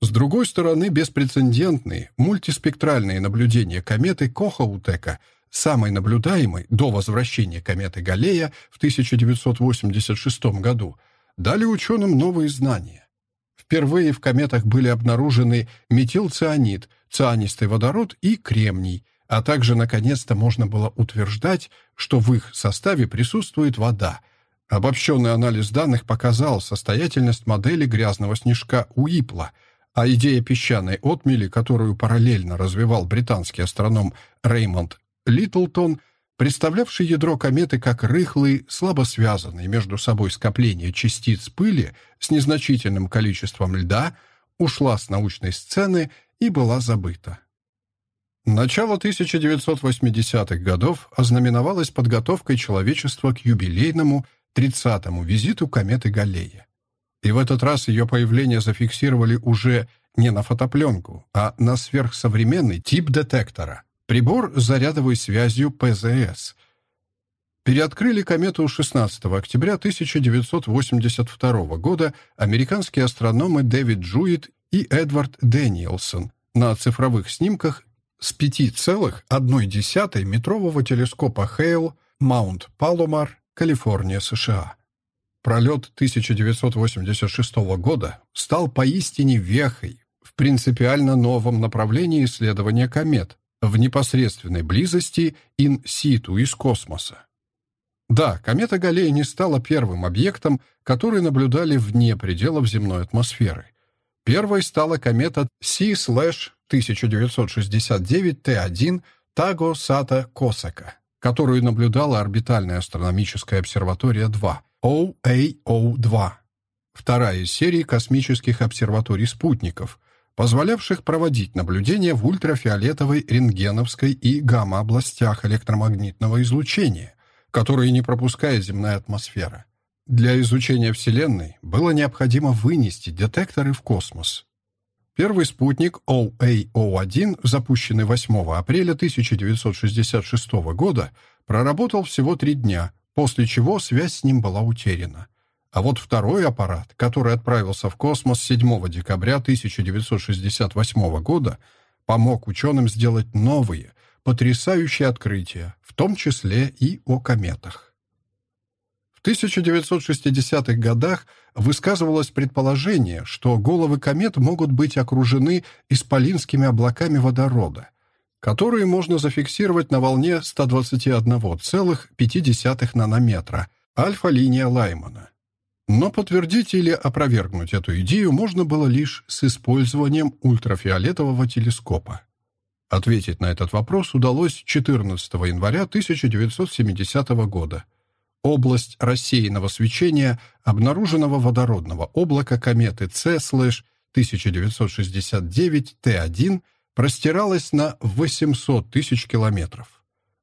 С другой стороны, беспрецедентные мультиспектральные наблюдения кометы Кохаутека, самой наблюдаемой до возвращения кометы Галлея в 1986 году, дали ученым новые знания. Впервые в кометах были обнаружены метилцианид, цианистый водород и кремний, а также, наконец-то, можно было утверждать, что в их составе присутствует вода. Обобщенный анализ данных показал состоятельность модели грязного снежка Уипла, а идея песчаной отмели, которую параллельно развивал британский астроном Реймонд Литлтон, представлявший ядро кометы как рыхлый, слабо связанный между собой скопление частиц пыли с незначительным количеством льда, ушла с научной сцены и была забыта. Начало 1980-х годов ознаменовалось подготовкой человечества к юбилейному 30-му визиту кометы Галлея. И в этот раз ее появление зафиксировали уже не на фотопленку, а на сверхсовременный тип детектора — прибор с зарядовой связью ПЗС. Переоткрыли комету 16 октября 1982 года американские астрономы Дэвид Джуит и Эдвард Дэниелсон на цифровых снимках с 5,1 метрового телескопа Хейл, Маунт Паломар, Калифорния, США. Пролет 1986 года стал поистине вехой в принципиально новом направлении исследования комет в непосредственной близости ин-ситу из космоса. Да, комета Галлея не стала первым объектом, который наблюдали вне пределов земной атмосферы. Первой стала комета C-1969T1 Таго Сата Косака, которую наблюдала орбитальная астрономическая обсерватория 2, OAO-2, вторая из серии космических обсерваторий-спутников, позволявших проводить наблюдения в ультрафиолетовой, рентгеновской и гамма-областях электромагнитного излучения, которые не пропускает земная атмосфера. Для изучения Вселенной было необходимо вынести детекторы в космос. Первый спутник OAO-1, запущенный 8 апреля 1966 года, проработал всего три дня, после чего связь с ним была утеряна. А вот второй аппарат, который отправился в космос 7 декабря 1968 года, помог ученым сделать новые, потрясающие открытия, в том числе и о кометах. 1960-х годах высказывалось предположение, что головы комет могут быть окружены исполинскими облаками водорода, которые можно зафиксировать на волне 121,5 нанометра, альфа-линия Лаймана. Но подтвердить или опровергнуть эту идею можно было лишь с использованием ультрафиолетового телескопа. Ответить на этот вопрос удалось 14 января 1970 года – область рассеянного свечения обнаруженного водородного облака кометы C-1969T1 простиралась на 800 тысяч километров.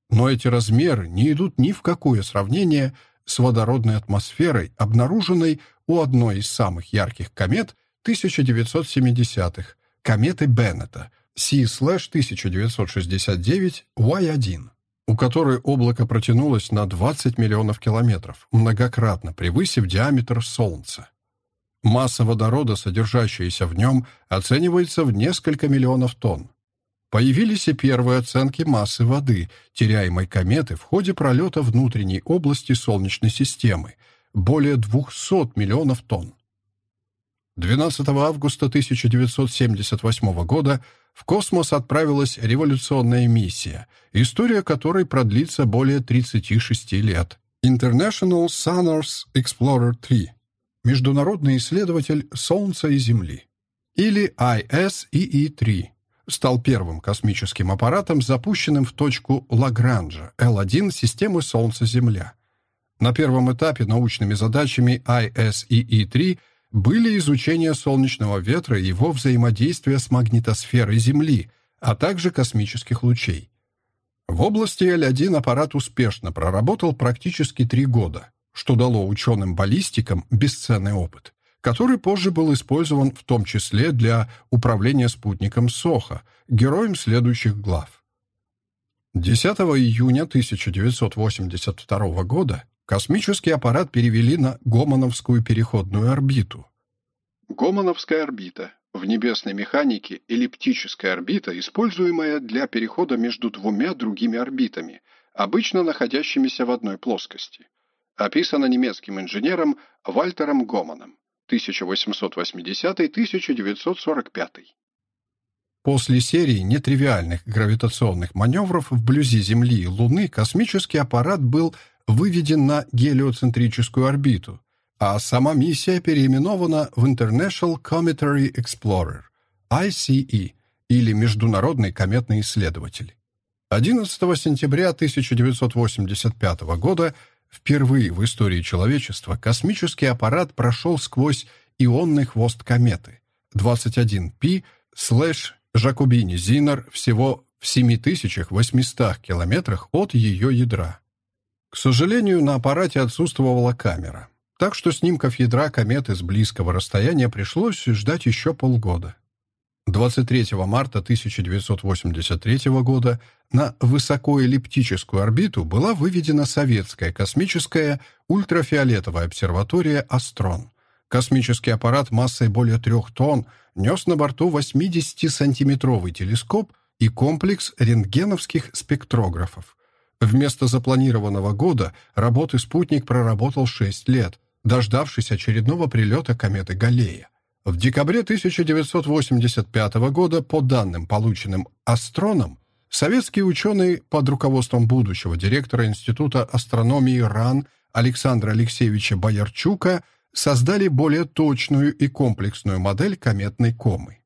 Но эти размеры не идут ни в какое сравнение с водородной атмосферой, обнаруженной у одной из самых ярких комет 1970-х, кометы Беннета, C-1969Y1 у которой облако протянулось на 20 миллионов километров, многократно превысив диаметр Солнца. Масса водорода, содержащаяся в нем, оценивается в несколько миллионов тонн. Появились и первые оценки массы воды, теряемой кометы в ходе пролета внутренней области Солнечной системы, более 200 миллионов тонн. 12 августа 1978 года в космос отправилась революционная миссия, история которой продлится более 36 лет. International Sonars Explorer 3 Международный исследователь Солнца и Земли или ISEE-3 стал первым космическим аппаратом, запущенным в точку Лагранжа L1 системы Солнце-Земля. На первом этапе научными задачами ISEE-3 были изучение солнечного ветра и его взаимодействия с магнитосферой Земли, а также космических лучей. В области L1 аппарат успешно проработал практически три года, что дало ученым-баллистикам бесценный опыт который позже был использован в том числе для управления спутником Соха, героем следующих глав. 10 июня 1982 года космический аппарат перевели на Гомоновскую переходную орбиту. Гомоновская орбита в небесной механике эллиптическая орбита, используемая для перехода между двумя другими орбитами, обычно находящимися в одной плоскости. Описана немецким инженером Вальтером Гоманом. 1880-1945. После серии нетривиальных гравитационных маневров вблизи Земли и Луны космический аппарат был выведен на гелиоцентрическую орбиту, а сама миссия переименована в International Cometary Explorer, ICE, или Международный кометный исследователь. 11 сентября 1985 года Впервые в истории человечества космический аппарат прошел сквозь ионный хвост кометы 21P слэш Жакобини Зинер всего в 7800 километрах от ее ядра. К сожалению, на аппарате отсутствовала камера, так что снимков ядра кометы с близкого расстояния пришлось ждать еще полгода. 23 марта 1983 года на высокоэллиптическую орбиту была выведена советская космическая ультрафиолетовая обсерватория «Астрон». Космический аппарат массой более трех тонн нес на борту 80-сантиметровый телескоп и комплекс рентгеновских спектрографов. Вместо запланированного года работы спутник проработал 6 лет, дождавшись очередного прилета кометы Галлея. В декабре 1985 года, по данным, полученным Астроном, советские ученые под руководством будущего директора Института астрономии РАН Александра Алексеевича Боярчука создали более точную и комплексную модель кометной комы.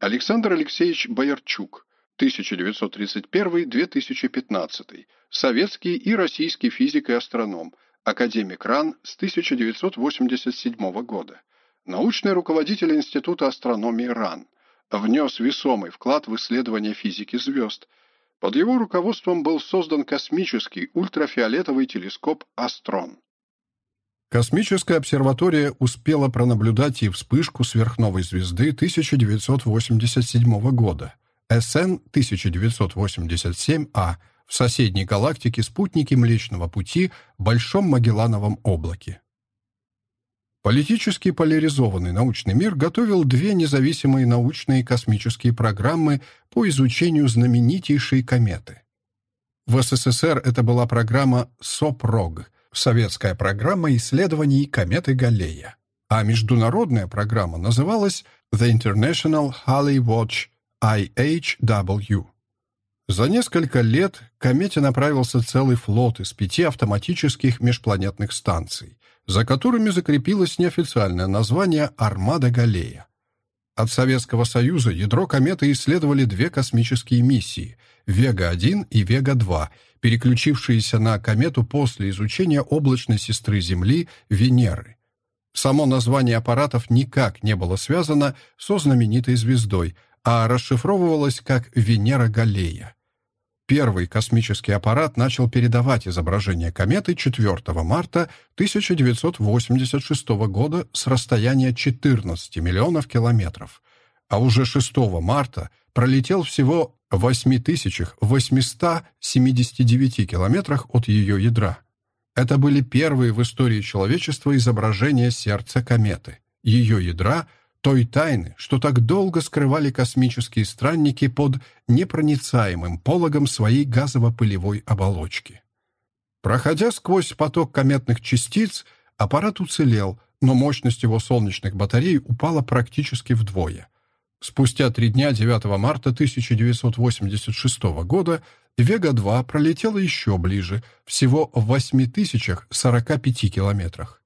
Александр Алексеевич Боярчук, 1931-2015, советский и российский физик и астроном, академик РАН с 1987 года. Научный руководитель Института астрономии РАН, внес весомый вклад в исследование физики звезд. Под его руководством был создан космический ультрафиолетовый телескоп «Астрон». Космическая обсерватория успела пронаблюдать и вспышку сверхновой звезды 1987 года, СН 1987А, в соседней галактике спутники Млечного Пути в Большом Магеллановом облаке. Политически поляризованный научный мир готовил две независимые научные космические программы по изучению знаменитейшей кометы. В СССР это была программа СОПРОГ – советская программа исследований кометы Галлея, а международная программа называлась The International Halley Watch IHW. За несколько лет к комете направился целый флот из пяти автоматических межпланетных станций, за которыми закрепилось неофициальное название «Армада Галлея». От Советского Союза ядро кометы исследовали две космические миссии «Вега-1» и «Вега-2», переключившиеся на комету после изучения облачной сестры Земли Венеры. Само название аппаратов никак не было связано со знаменитой звездой, а расшифровывалось как «Венера Галлея». Первый космический аппарат начал передавать изображение кометы 4 марта 1986 года с расстояния 14 миллионов километров, а уже 6 марта пролетел всего в 8879 километрах от ее ядра. Это были первые в истории человечества изображения сердца кометы, ее ядра — той тайны, что так долго скрывали космические странники под непроницаемым пологом своей газово-пылевой оболочки. Проходя сквозь поток кометных частиц, аппарат уцелел, но мощность его солнечных батарей упала практически вдвое. Спустя три дня 9 марта 1986 года Вега-2 пролетела еще ближе, всего в 8045 километрах.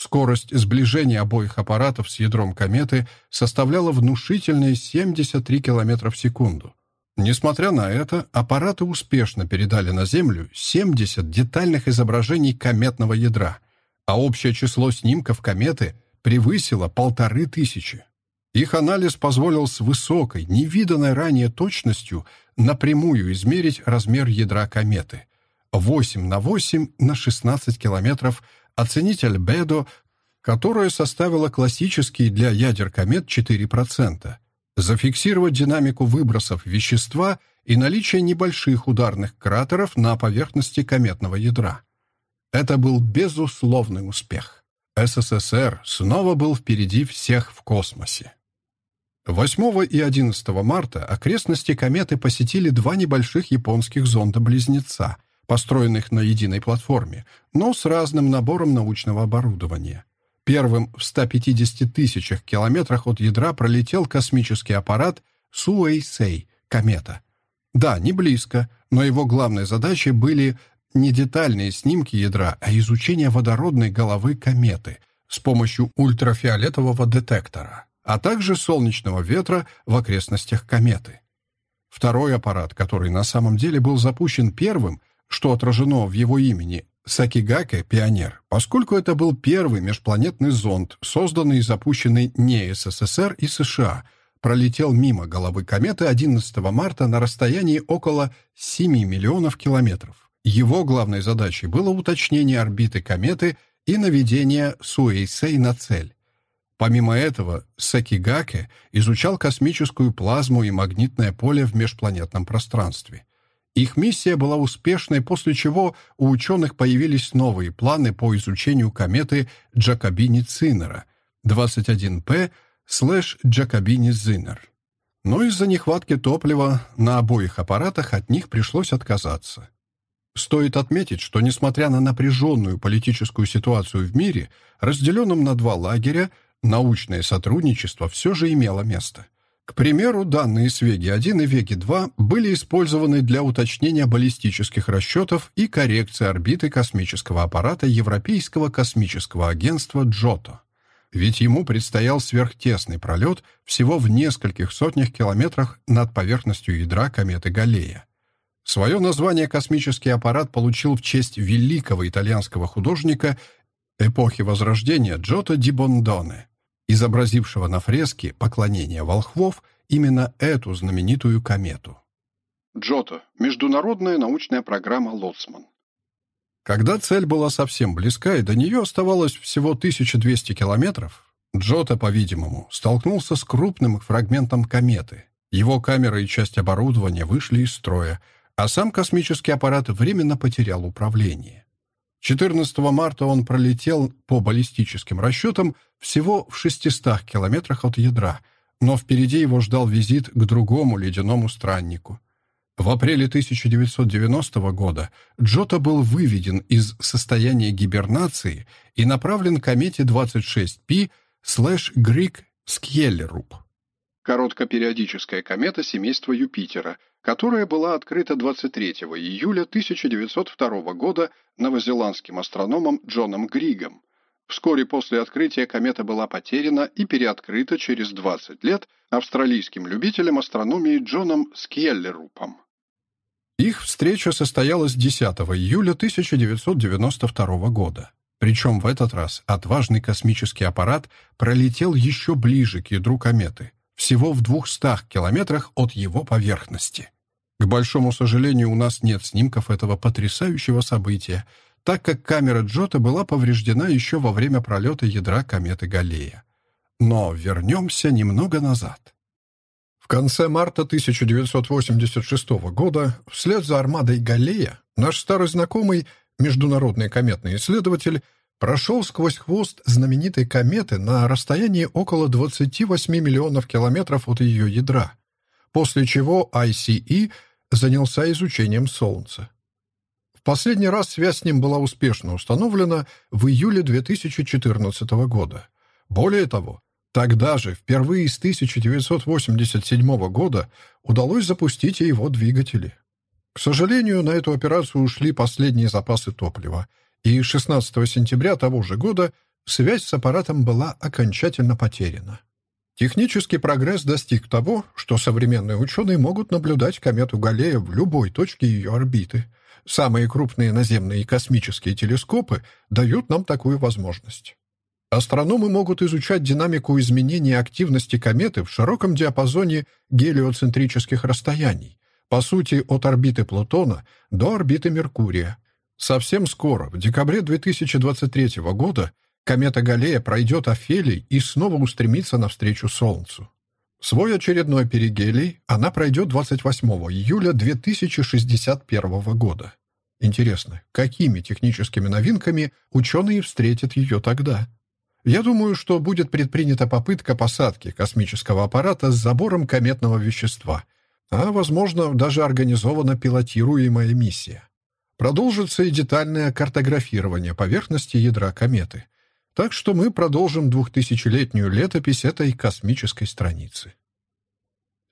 Скорость сближения обоих аппаратов с ядром кометы составляла внушительные 73 км в секунду. Несмотря на это, аппараты успешно передали на Землю 70 детальных изображений кометного ядра, а общее число снимков кометы превысило полторы тысячи. Их анализ позволил с высокой, невиданной ранее точностью напрямую измерить размер ядра кометы. 8 на 8 на 16 километров оценить альбедо, которое составило классический для ядер комет 4%, зафиксировать динамику выбросов вещества и наличие небольших ударных кратеров на поверхности кометного ядра. Это был безусловный успех. СССР снова был впереди всех в космосе. 8 и 11 марта окрестности кометы посетили два небольших японских зонда-близнеца, построенных на единой платформе, но с разным набором научного оборудования. Первым в 150 тысячах километрах от ядра пролетел космический аппарат Суэйсей, комета. Да, не близко, но его главной задачей были не детальные снимки ядра, а изучение водородной головы кометы с помощью ультрафиолетового детектора а также солнечного ветра в окрестностях кометы. Второй аппарат, который на самом деле был запущен первым, что отражено в его имени, Сакигаке «Пионер», поскольку это был первый межпланетный зонд, созданный и запущенный не СССР и США, пролетел мимо головы кометы 11 марта на расстоянии около 7 миллионов километров. Его главной задачей было уточнение орбиты кометы и наведение Суэйсей на цель. Помимо этого, Сакигаке изучал космическую плазму и магнитное поле в межпланетном пространстве. Их миссия была успешной, после чего у ученых появились новые планы по изучению кометы Джакобини-Циннера 21P слэш Джакобини-Зиннер. Но из-за нехватки топлива на обоих аппаратах от них пришлось отказаться. Стоит отметить, что несмотря на напряженную политическую ситуацию в мире, разделенном на два лагеря, научное сотрудничество все же имело место. К примеру, данные с Веги-1 и Веги-2 были использованы для уточнения баллистических расчетов и коррекции орбиты космического аппарата Европейского космического агентства «Джото». Ведь ему предстоял сверхтесный пролет всего в нескольких сотнях километрах над поверхностью ядра кометы Галлея. Свое название космический аппарат получил в честь великого итальянского художника эпохи Возрождения Джото ди Бондоне, изобразившего на фреске поклонение волхвов именно эту знаменитую комету. Джото – международная научная программа «Лоцман». Когда цель была совсем близка и до нее оставалось всего 1200 километров, Джото, по-видимому, столкнулся с крупным фрагментом кометы. Его камеры и часть оборудования вышли из строя, а сам космический аппарат временно потерял управление. 14 марта он пролетел по баллистическим расчетам всего в 600 километрах от ядра, но впереди его ждал визит к другому ледяному страннику. В апреле 1990 года Джота был выведен из состояния гибернации и направлен к комете 26P слэш Грик Скьеллеруп. Короткопериодическая комета семейства Юпитера – которая была открыта 23 июля 1902 года новозеландским астрономом Джоном Григом. Вскоре после открытия комета была потеряна и переоткрыта через 20 лет австралийским любителем астрономии Джоном Скьеллерупом. Их встреча состоялась 10 июля 1992 года. Причем в этот раз отважный космический аппарат пролетел еще ближе к ядру кометы, всего в 200 километрах от его поверхности. К большому сожалению, у нас нет снимков этого потрясающего события, так как камера Джота была повреждена еще во время пролета ядра кометы Галлея. Но вернемся немного назад. В конце марта 1986 года, вслед за армадой Галлея, наш старый знакомый, международный кометный исследователь, прошел сквозь хвост знаменитой кометы на расстоянии около 28 миллионов километров от ее ядра, после чего ICE занялся изучением Солнца. В последний раз связь с ним была успешно установлена в июле 2014 года. Более того, тогда же, впервые с 1987 года, удалось запустить его двигатели. К сожалению, на эту операцию ушли последние запасы топлива, и 16 сентября того же года связь с аппаратом была окончательно потеряна. Технический прогресс достиг того, что современные ученые могут наблюдать комету Галлея в любой точке ее орбиты. Самые крупные наземные и космические телескопы дают нам такую возможность. Астрономы могут изучать динамику изменения активности кометы в широком диапазоне гелиоцентрических расстояний, по сути, от орбиты Плутона до орбиты Меркурия. Совсем скоро, в декабре 2023 года, Комета Галлея пройдет Офелий и снова устремится навстречу Солнцу. Свой очередной перигелий она пройдет 28 июля 2061 года. Интересно, какими техническими новинками ученые встретят ее тогда? Я думаю, что будет предпринята попытка посадки космического аппарата с забором кометного вещества, а, возможно, даже организована пилотируемая миссия. Продолжится и детальное картографирование поверхности ядра кометы — так что мы продолжим двухтысячелетнюю летопись этой космической страницы.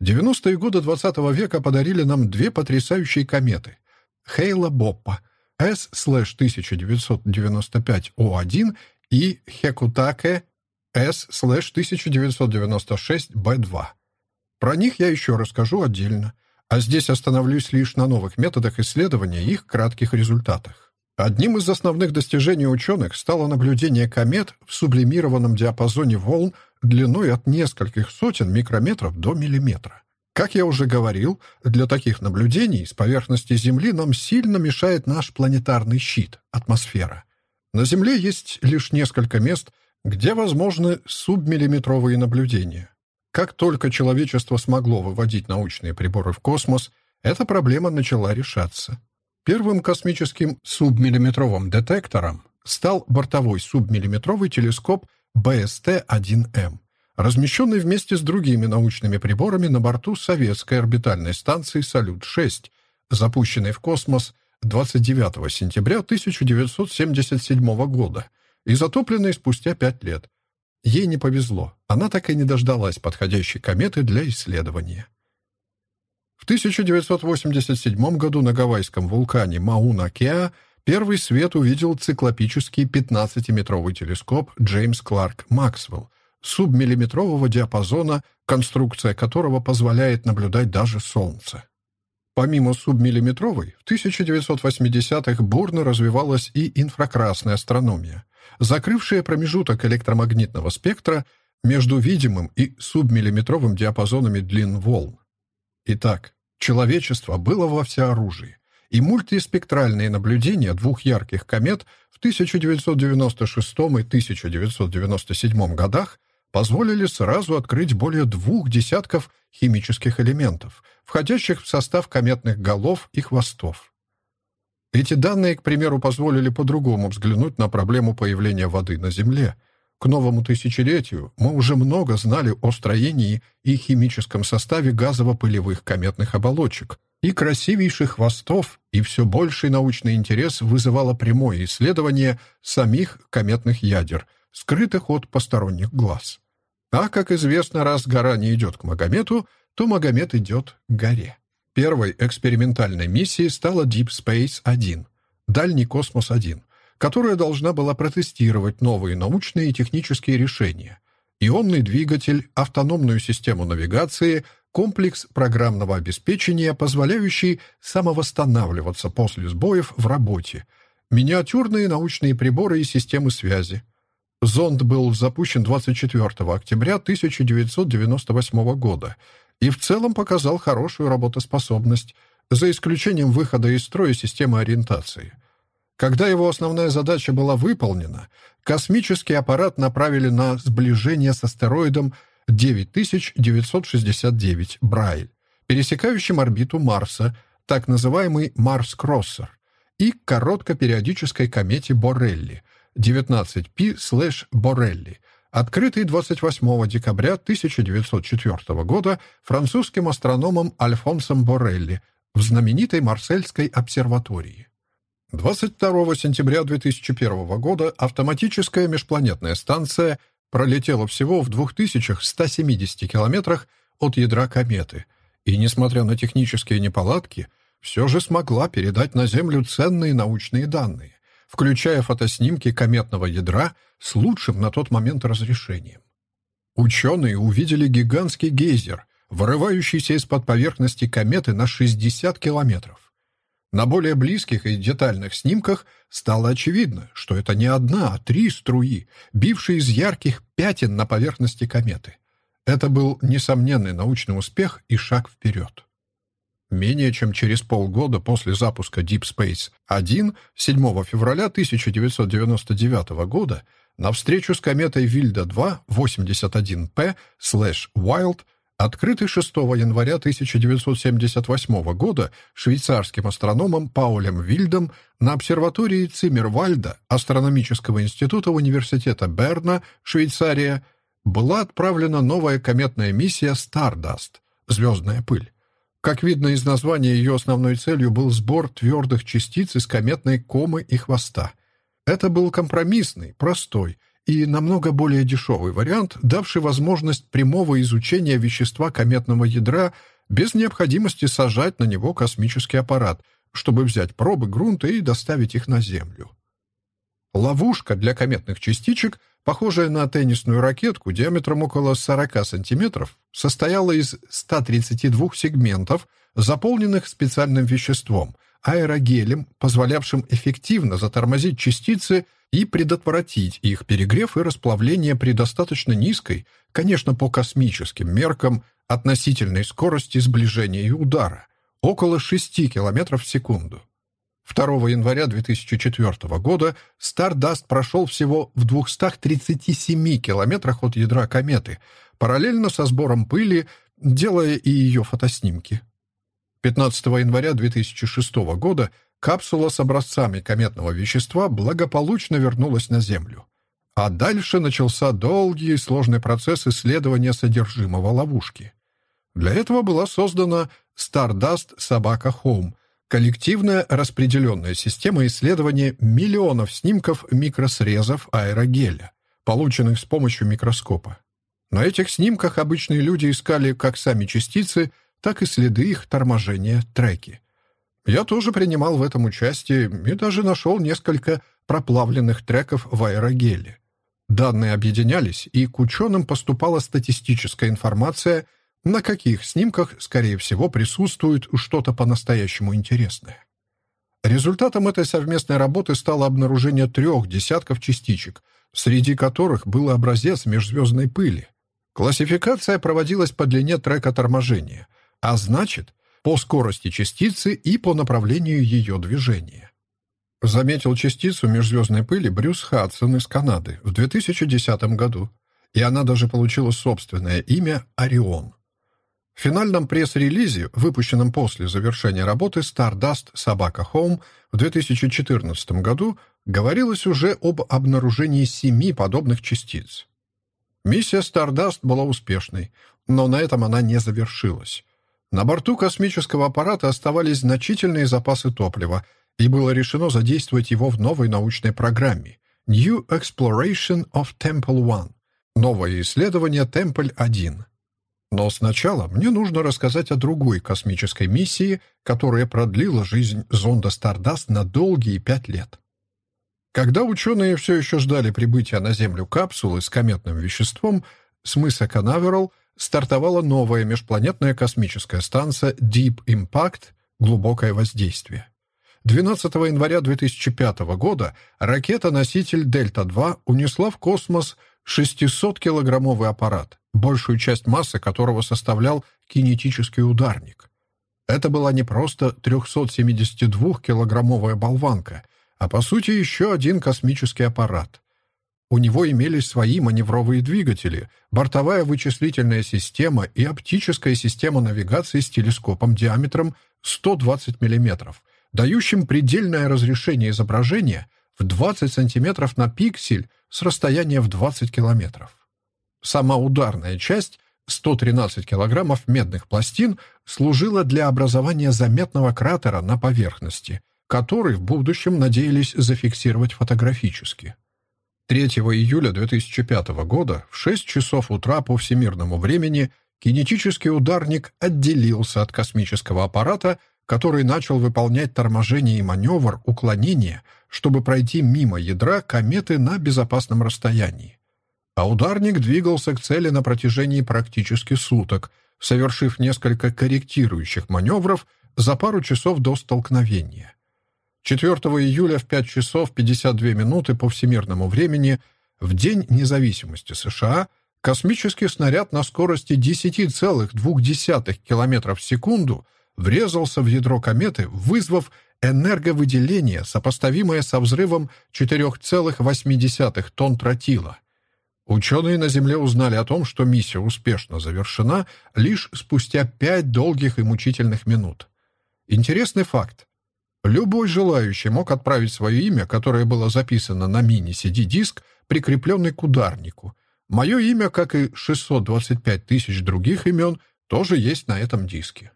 90-е годы XX -го века подарили нам две потрясающие кометы. Хейла Боппа S-1995O1 и Хекутаке S-1996B2. Про них я еще расскажу отдельно, а здесь остановлюсь лишь на новых методах исследования и их кратких результатах. Одним из основных достижений ученых стало наблюдение комет в сублимированном диапазоне волн длиной от нескольких сотен микрометров до миллиметра. Как я уже говорил, для таких наблюдений с поверхности Земли нам сильно мешает наш планетарный щит — атмосфера. На Земле есть лишь несколько мест, где возможны субмиллиметровые наблюдения. Как только человечество смогло выводить научные приборы в космос, эта проблема начала решаться. Первым космическим субмиллиметровым детектором стал бортовой субмиллиметровый телескоп БСТ-1М, размещенный вместе с другими научными приборами на борту советской орбитальной станции «Салют-6», запущенной в космос 29 сентября 1977 года и затопленной спустя пять лет. Ей не повезло, она так и не дождалась подходящей кометы для исследования. В 1987 году на гавайском вулкане Мауна-Кеа первый свет увидел циклопический 15-метровый телескоп Джеймс Кларк Максвелл субмиллиметрового диапазона, конструкция которого позволяет наблюдать даже Солнце. Помимо субмиллиметровой, в 1980-х бурно развивалась и инфракрасная астрономия, закрывшая промежуток электромагнитного спектра между видимым и субмиллиметровым диапазонами длин волн. Итак, человечество было во всеоружии, и мультиспектральные наблюдения двух ярких комет в 1996 и 1997 годах позволили сразу открыть более двух десятков химических элементов, входящих в состав кометных голов и хвостов. Эти данные, к примеру, позволили по-другому взглянуть на проблему появления воды на Земле – к новому тысячелетию мы уже много знали о строении и химическом составе газово-пылевых кометных оболочек и красивейших хвостов, и все больший научный интерес вызывало прямое исследование самих кометных ядер, скрытых от посторонних глаз. А, как известно, раз гора не идет к Магомету, то Магомет идет к горе. Первой экспериментальной миссией стала Deep Space 1, Дальний космос 1, которая должна была протестировать новые научные и технические решения. Ионный двигатель, автономную систему навигации, комплекс программного обеспечения, позволяющий самовосстанавливаться после сбоев в работе, миниатюрные научные приборы и системы связи. Зонд был запущен 24 октября 1998 года и в целом показал хорошую работоспособность, за исключением выхода из строя системы ориентации – когда его основная задача была выполнена, космический аппарат направили на сближение с астероидом 9969 Брайль, пересекающим орбиту Марса, так называемый Марс-Кроссер, и к короткопериодической комете Борелли 19P/Борелли, открытой 28 декабря 1904 года французским астрономом Альфонсом Борелли в знаменитой Марсельской обсерватории. 22 сентября 2001 года автоматическая межпланетная станция пролетела всего в 2170 километрах от ядра кометы и, несмотря на технические неполадки, все же смогла передать на Землю ценные научные данные, включая фотоснимки кометного ядра с лучшим на тот момент разрешением. Ученые увидели гигантский гейзер, вырывающийся из-под поверхности кометы на 60 километров. На более близких и детальных снимках стало очевидно, что это не одна, а три струи, бившие из ярких пятен на поверхности кометы. Это был несомненный научный успех и шаг вперед. Менее чем через полгода после запуска Deep Space 1, 7 февраля 1999 года, на встречу с кометой Вильда-2 81P/Wild, открытый 6 января 1978 года швейцарским астрономом Паулем Вильдом на обсерватории Циммервальда Астрономического института Университета Берна, Швейцария, была отправлена новая кометная миссия Stardust — «Звездная пыль». Как видно из названия, ее основной целью был сбор твердых частиц из кометной комы и хвоста. Это был компромиссный, простой и намного более дешевый вариант, давший возможность прямого изучения вещества кометного ядра без необходимости сажать на него космический аппарат, чтобы взять пробы грунта и доставить их на Землю. Ловушка для кометных частичек похожая на теннисную ракетку диаметром около 40 сантиметров, состояла из 132 сегментов, заполненных специальным веществом, аэрогелем, позволявшим эффективно затормозить частицы и предотвратить их перегрев и расплавление при достаточно низкой, конечно, по космическим меркам, относительной скорости сближения и удара, около 6 км в секунду. 2 января 2004 года Stardust прошел всего в 237 километрах от ядра кометы, параллельно со сбором пыли, делая и ее фотоснимки. 15 января 2006 года капсула с образцами кометного вещества благополучно вернулась на Землю. А дальше начался долгий и сложный процесс исследования содержимого ловушки. Для этого была создана Stardust Собака Home, коллективная распределенная система исследования миллионов снимков микросрезов аэрогеля, полученных с помощью микроскопа. На этих снимках обычные люди искали как сами частицы, так и следы их торможения треки. Я тоже принимал в этом участие и даже нашел несколько проплавленных треков в аэрогеле. Данные объединялись, и к ученым поступала статистическая информация – на каких снимках, скорее всего, присутствует что-то по-настоящему интересное. Результатом этой совместной работы стало обнаружение трех десятков частичек, среди которых был образец межзвездной пыли. Классификация проводилась по длине трека торможения, а значит, по скорости частицы и по направлению ее движения. Заметил частицу межзвездной пыли Брюс Хадсон из Канады в 2010 году, и она даже получила собственное имя «Орион». В финальном пресс-релизе, выпущенном после завершения работы Stardust Собака Home в 2014 году, говорилось уже об обнаружении семи подобных частиц. Миссия Stardust была успешной, но на этом она не завершилась. На борту космического аппарата оставались значительные запасы топлива, и было решено задействовать его в новой научной программе New Exploration of Temple One — новое исследование Темпль-1. Но сначала мне нужно рассказать о другой космической миссии, которая продлила жизнь зонда Stardust на долгие пять лет. Когда ученые все еще ждали прибытия на Землю капсулы с кометным веществом, с мыса Канаверал стартовала новая межпланетная космическая станция Deep Impact — глубокое воздействие. 12 января 2005 года ракета-носитель Дельта-2 унесла в космос 600-килограммовый аппарат, большую часть массы которого составлял кинетический ударник. Это была не просто 372-килограммовая болванка, а по сути еще один космический аппарат. У него имелись свои маневровые двигатели, бортовая вычислительная система и оптическая система навигации с телескопом диаметром 120 мм, дающим предельное разрешение изображения в 20 см на пиксель с расстояния в 20 километров. Сама ударная часть, 113 килограммов медных пластин, служила для образования заметного кратера на поверхности, который в будущем надеялись зафиксировать фотографически. 3 июля 2005 года в 6 часов утра по всемирному времени кинетический ударник отделился от космического аппарата, который начал выполнять торможение и маневр уклонения, чтобы пройти мимо ядра кометы на безопасном расстоянии. А ударник двигался к цели на протяжении практически суток, совершив несколько корректирующих маневров за пару часов до столкновения. 4 июля в 5 часов 52 минуты по всемирному времени в День независимости США космический снаряд на скорости 10,2 км в секунду врезался в ядро кометы, вызвав энерговыделение, сопоставимое со взрывом 4,8 тонн тротила. Ученые на Земле узнали о том, что миссия успешно завершена лишь спустя пять долгих и мучительных минут. Интересный факт. Любой желающий мог отправить свое имя, которое было записано на мини-CD-диск, прикрепленный к ударнику. Мое имя, как и 625 тысяч других имен, тоже есть на этом диске.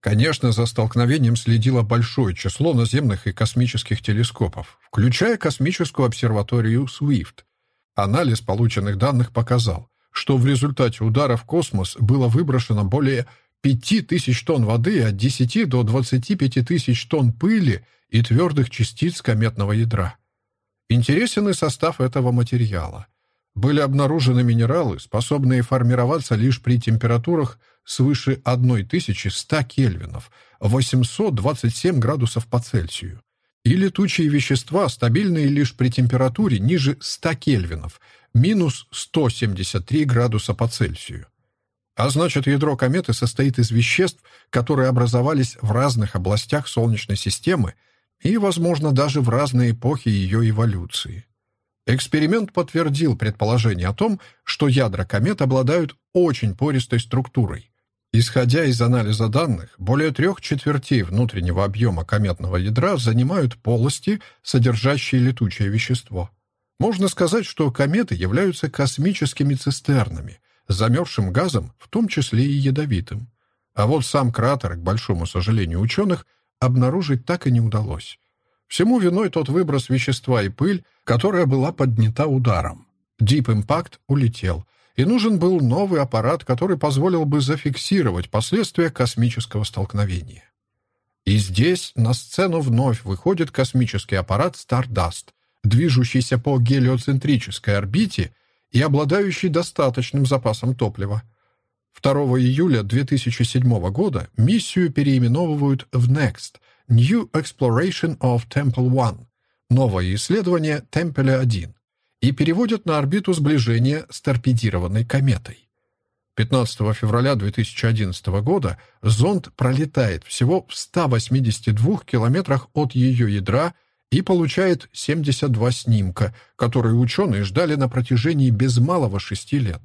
Конечно, за столкновением следило большое число наземных и космических телескопов, включая космическую обсерваторию Swift. Анализ полученных данных показал, что в результате удара в космос было выброшено более 5000 тонн воды от 10 до 25 тысяч тонн пыли и твердых частиц кометного ядра. Интересен и состав этого материала. Были обнаружены минералы, способные формироваться лишь при температурах свыше 1100 кельвинов, 827 градусов по Цельсию, и летучие вещества, стабильные лишь при температуре ниже 100 кельвинов, минус 173 градуса по Цельсию. А значит, ядро кометы состоит из веществ, которые образовались в разных областях Солнечной системы и, возможно, даже в разные эпохи ее эволюции. Эксперимент подтвердил предположение о том, что ядра комет обладают очень пористой структурой. Исходя из анализа данных, более трех четвертей внутреннего объема кометного ядра занимают полости, содержащие летучее вещество. Можно сказать, что кометы являются космическими цистернами, замерзшим газом, в том числе и ядовитым. А вот сам кратер, к большому сожалению ученых, обнаружить так и не удалось. Всему виной тот выброс вещества и пыль, которая была поднята ударом. Deep Impact улетел, и нужен был новый аппарат, который позволил бы зафиксировать последствия космического столкновения. И здесь на сцену вновь выходит космический аппарат Stardust, движущийся по гелиоцентрической орбите и обладающий достаточным запасом топлива. 2 июля 2007 года миссию переименовывают в NEXT – New Exploration of Temple One – новое исследование Темпеля-1 и переводят на орбиту сближения с торпедированной кометой. 15 февраля 2011 года зонд пролетает всего в 182 километрах от ее ядра и получает 72 снимка, которые ученые ждали на протяжении без малого шести лет.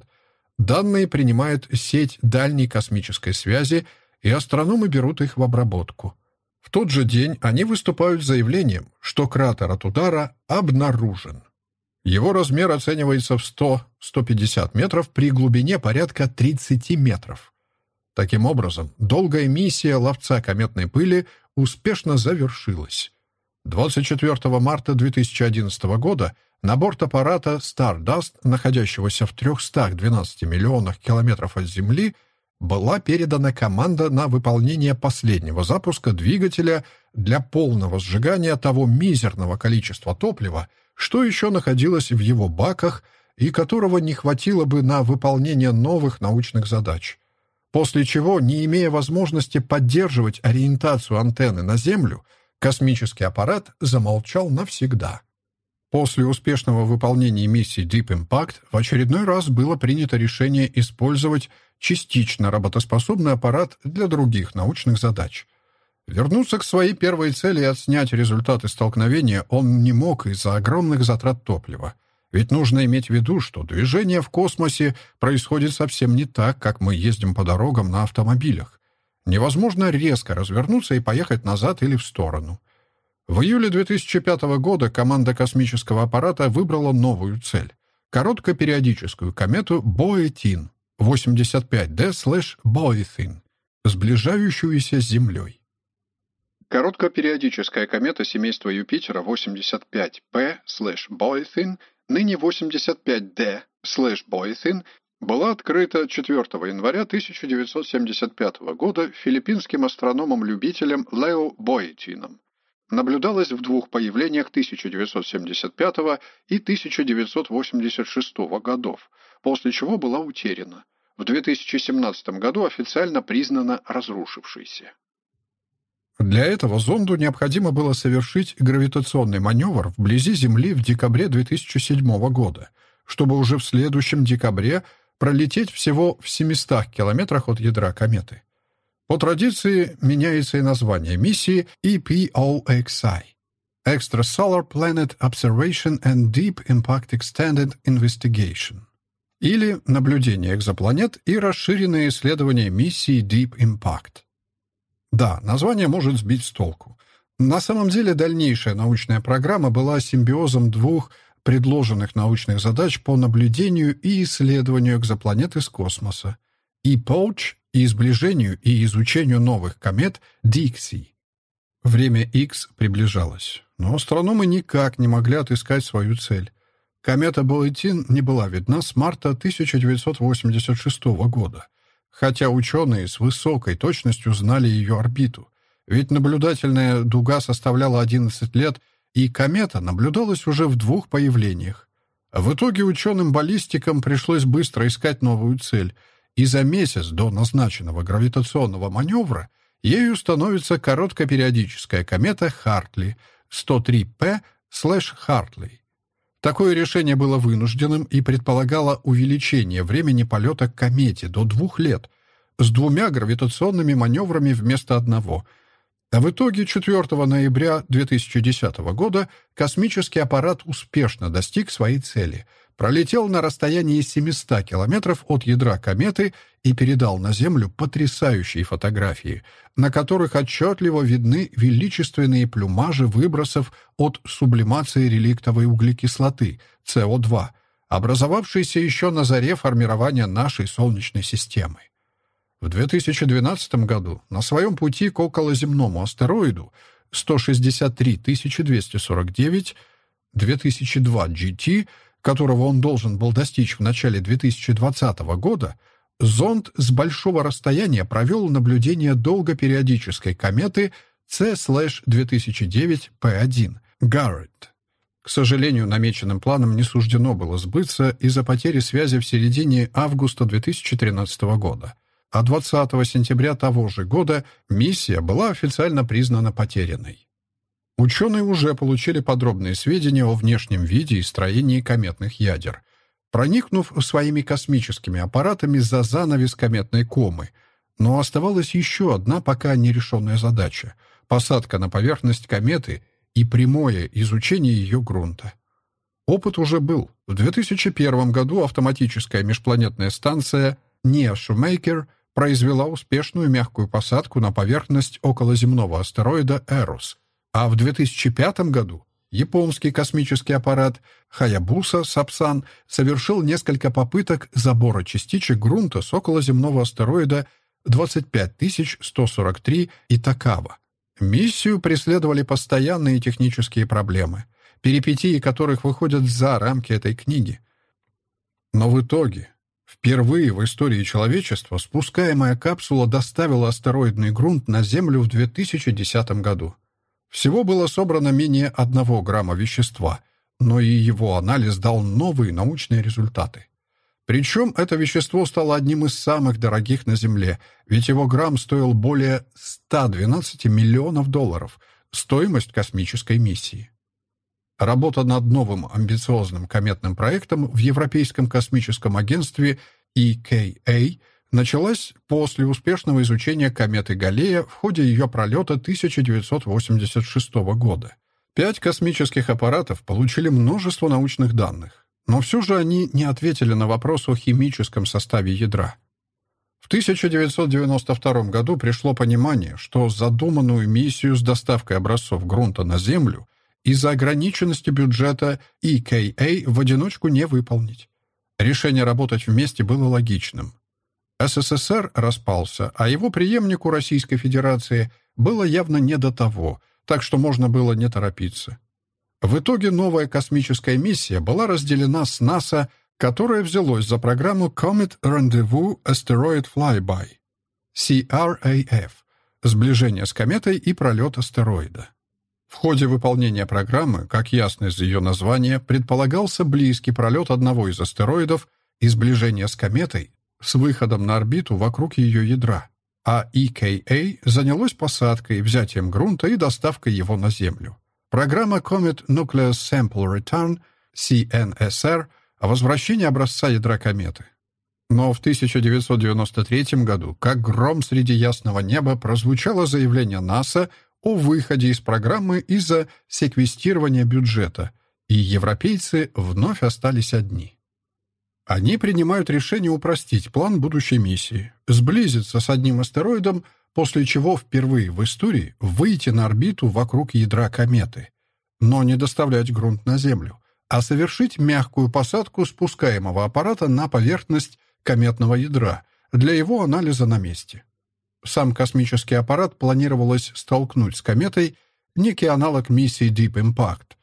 Данные принимает сеть дальней космической связи, и астрономы берут их в обработку. В тот же день они выступают с заявлением, что кратер от удара обнаружен. Его размер оценивается в 100-150 метров при глубине порядка 30 метров. Таким образом, долгая миссия ловца кометной пыли успешно завершилась. 24 марта 2011 года на борт аппарата Stardust, находящегося в 312 миллионах километров от Земли, была передана команда на выполнение последнего запуска двигателя для полного сжигания того мизерного количества топлива, что еще находилось в его баках и которого не хватило бы на выполнение новых научных задач. После чего, не имея возможности поддерживать ориентацию антенны на Землю, космический аппарат замолчал навсегда. После успешного выполнения миссии Deep Impact в очередной раз было принято решение использовать частично работоспособный аппарат для других научных задач — Вернуться к своей первой цели и отснять результаты столкновения он не мог из-за огромных затрат топлива. Ведь нужно иметь в виду, что движение в космосе происходит совсем не так, как мы ездим по дорогам на автомобилях. Невозможно резко развернуться и поехать назад или в сторону. В июле 2005 года команда космического аппарата выбрала новую цель — короткопериодическую комету Боэтин 85D-Боэтин, сближающуюся с Землей. Короткопериодическая комета семейства Юпитера 85P/Boythin, ныне 85D/Boythin, была открыта 4 января 1975 года филиппинским астрономом-любителем Лео Бойтином. Наблюдалась в двух появлениях 1975 и 1986 годов, после чего была утеряна. В 2017 году официально признана разрушившейся. Для этого зонду необходимо было совершить гравитационный маневр вблизи Земли в декабре 2007 года, чтобы уже в следующем декабре пролететь всего в 700 километрах от ядра кометы. По традиции меняется и название миссии EPOXI – Extrasolar Planet Observation and Deep Impact Extended Investigation или наблюдение экзопланет и расширенное исследование миссии Deep Impact. Да, название может сбить с толку. На самом деле дальнейшая научная программа была симбиозом двух предложенных научных задач по наблюдению и исследованию экзопланет из космоса и POACH и сближению и изучению новых комет Дикси. Время X приближалось, но астрономы никак не могли отыскать свою цель. Комета Боэтин не была видна с марта 1986 года, хотя ученые с высокой точностью знали ее орбиту, ведь наблюдательная дуга составляла 11 лет, и комета наблюдалась уже в двух появлениях. В итоге ученым-баллистикам пришлось быстро искать новую цель, и за месяц до назначенного гравитационного маневра ею становится короткопериодическая комета Хартли 103P/Хартли. Такое решение было вынужденным и предполагало увеличение времени полета к комете до двух лет с двумя гравитационными маневрами вместо одного. А в итоге 4 ноября 2010 года космический аппарат успешно достиг своей цели — пролетел на расстоянии 700 километров от ядра кометы и передал на Землю потрясающие фотографии, на которых отчетливо видны величественные плюмажи выбросов от сублимации реликтовой углекислоты, СО2, образовавшейся еще на заре формирования нашей Солнечной системы. В 2012 году на своем пути к околоземному астероиду 163 249 2002 GT которого он должен был достичь в начале 2020 года, зонд с большого расстояния провел наблюдение долгопериодической кометы C-2009P1 Гарретт. К сожалению, намеченным планом не суждено было сбыться из-за потери связи в середине августа 2013 года, а 20 сентября того же года миссия была официально признана потерянной. Ученые уже получили подробные сведения о внешнем виде и строении кометных ядер, проникнув своими космическими аппаратами за занавес кометной комы. Но оставалась еще одна пока нерешенная задача — посадка на поверхность кометы и прямое изучение ее грунта. Опыт уже был. В 2001 году автоматическая межпланетная станция NEA Shoemaker произвела успешную мягкую посадку на поверхность околоземного астероида Эрос — а в 2005 году японский космический аппарат Хаябуса Сапсан совершил несколько попыток забора частичек грунта с околоземного астероида 25143 Итакава. Миссию преследовали постоянные технические проблемы, перипетии которых выходят за рамки этой книги. Но в итоге, впервые в истории человечества спускаемая капсула доставила астероидный грунт на Землю в 2010 году. Всего было собрано менее одного грамма вещества, но и его анализ дал новые научные результаты. Причем это вещество стало одним из самых дорогих на Земле, ведь его грамм стоил более 112 миллионов долларов, стоимость космической миссии. Работа над новым амбициозным кометным проектом в Европейском космическом агентстве EKA – началась после успешного изучения кометы Галлея в ходе ее пролета 1986 года. Пять космических аппаратов получили множество научных данных, но все же они не ответили на вопрос о химическом составе ядра. В 1992 году пришло понимание, что задуманную миссию с доставкой образцов грунта на Землю из-за ограниченности бюджета EKA в одиночку не выполнить. Решение работать вместе было логичным. СССР распался, а его преемнику Российской Федерации было явно не до того, так что можно было не торопиться. В итоге новая космическая миссия была разделена с НАСА которое взялось за программу Comet Rendezvous Asteroid Flyby, CRAF, сближение с кометой и пролет астероида. В ходе выполнения программы, как ясно из ее названия, предполагался близкий пролет одного из астероидов и сближение с кометой с выходом на орбиту вокруг ее ядра, а EKA занялось посадкой, взятием грунта и доставкой его на Землю. Программа Comet Nucleus Sample Return, CNSR, о возвращении образца ядра кометы. Но в 1993 году, как гром среди ясного неба, прозвучало заявление НАСА о выходе из программы из-за секвестирования бюджета, и европейцы вновь остались одни. Они принимают решение упростить план будущей миссии, сблизиться с одним астероидом, после чего впервые в истории выйти на орбиту вокруг ядра кометы, но не доставлять грунт на Землю, а совершить мягкую посадку спускаемого аппарата на поверхность кометного ядра для его анализа на месте. Сам космический аппарат планировалось столкнуть с кометой некий аналог миссии Deep Impact.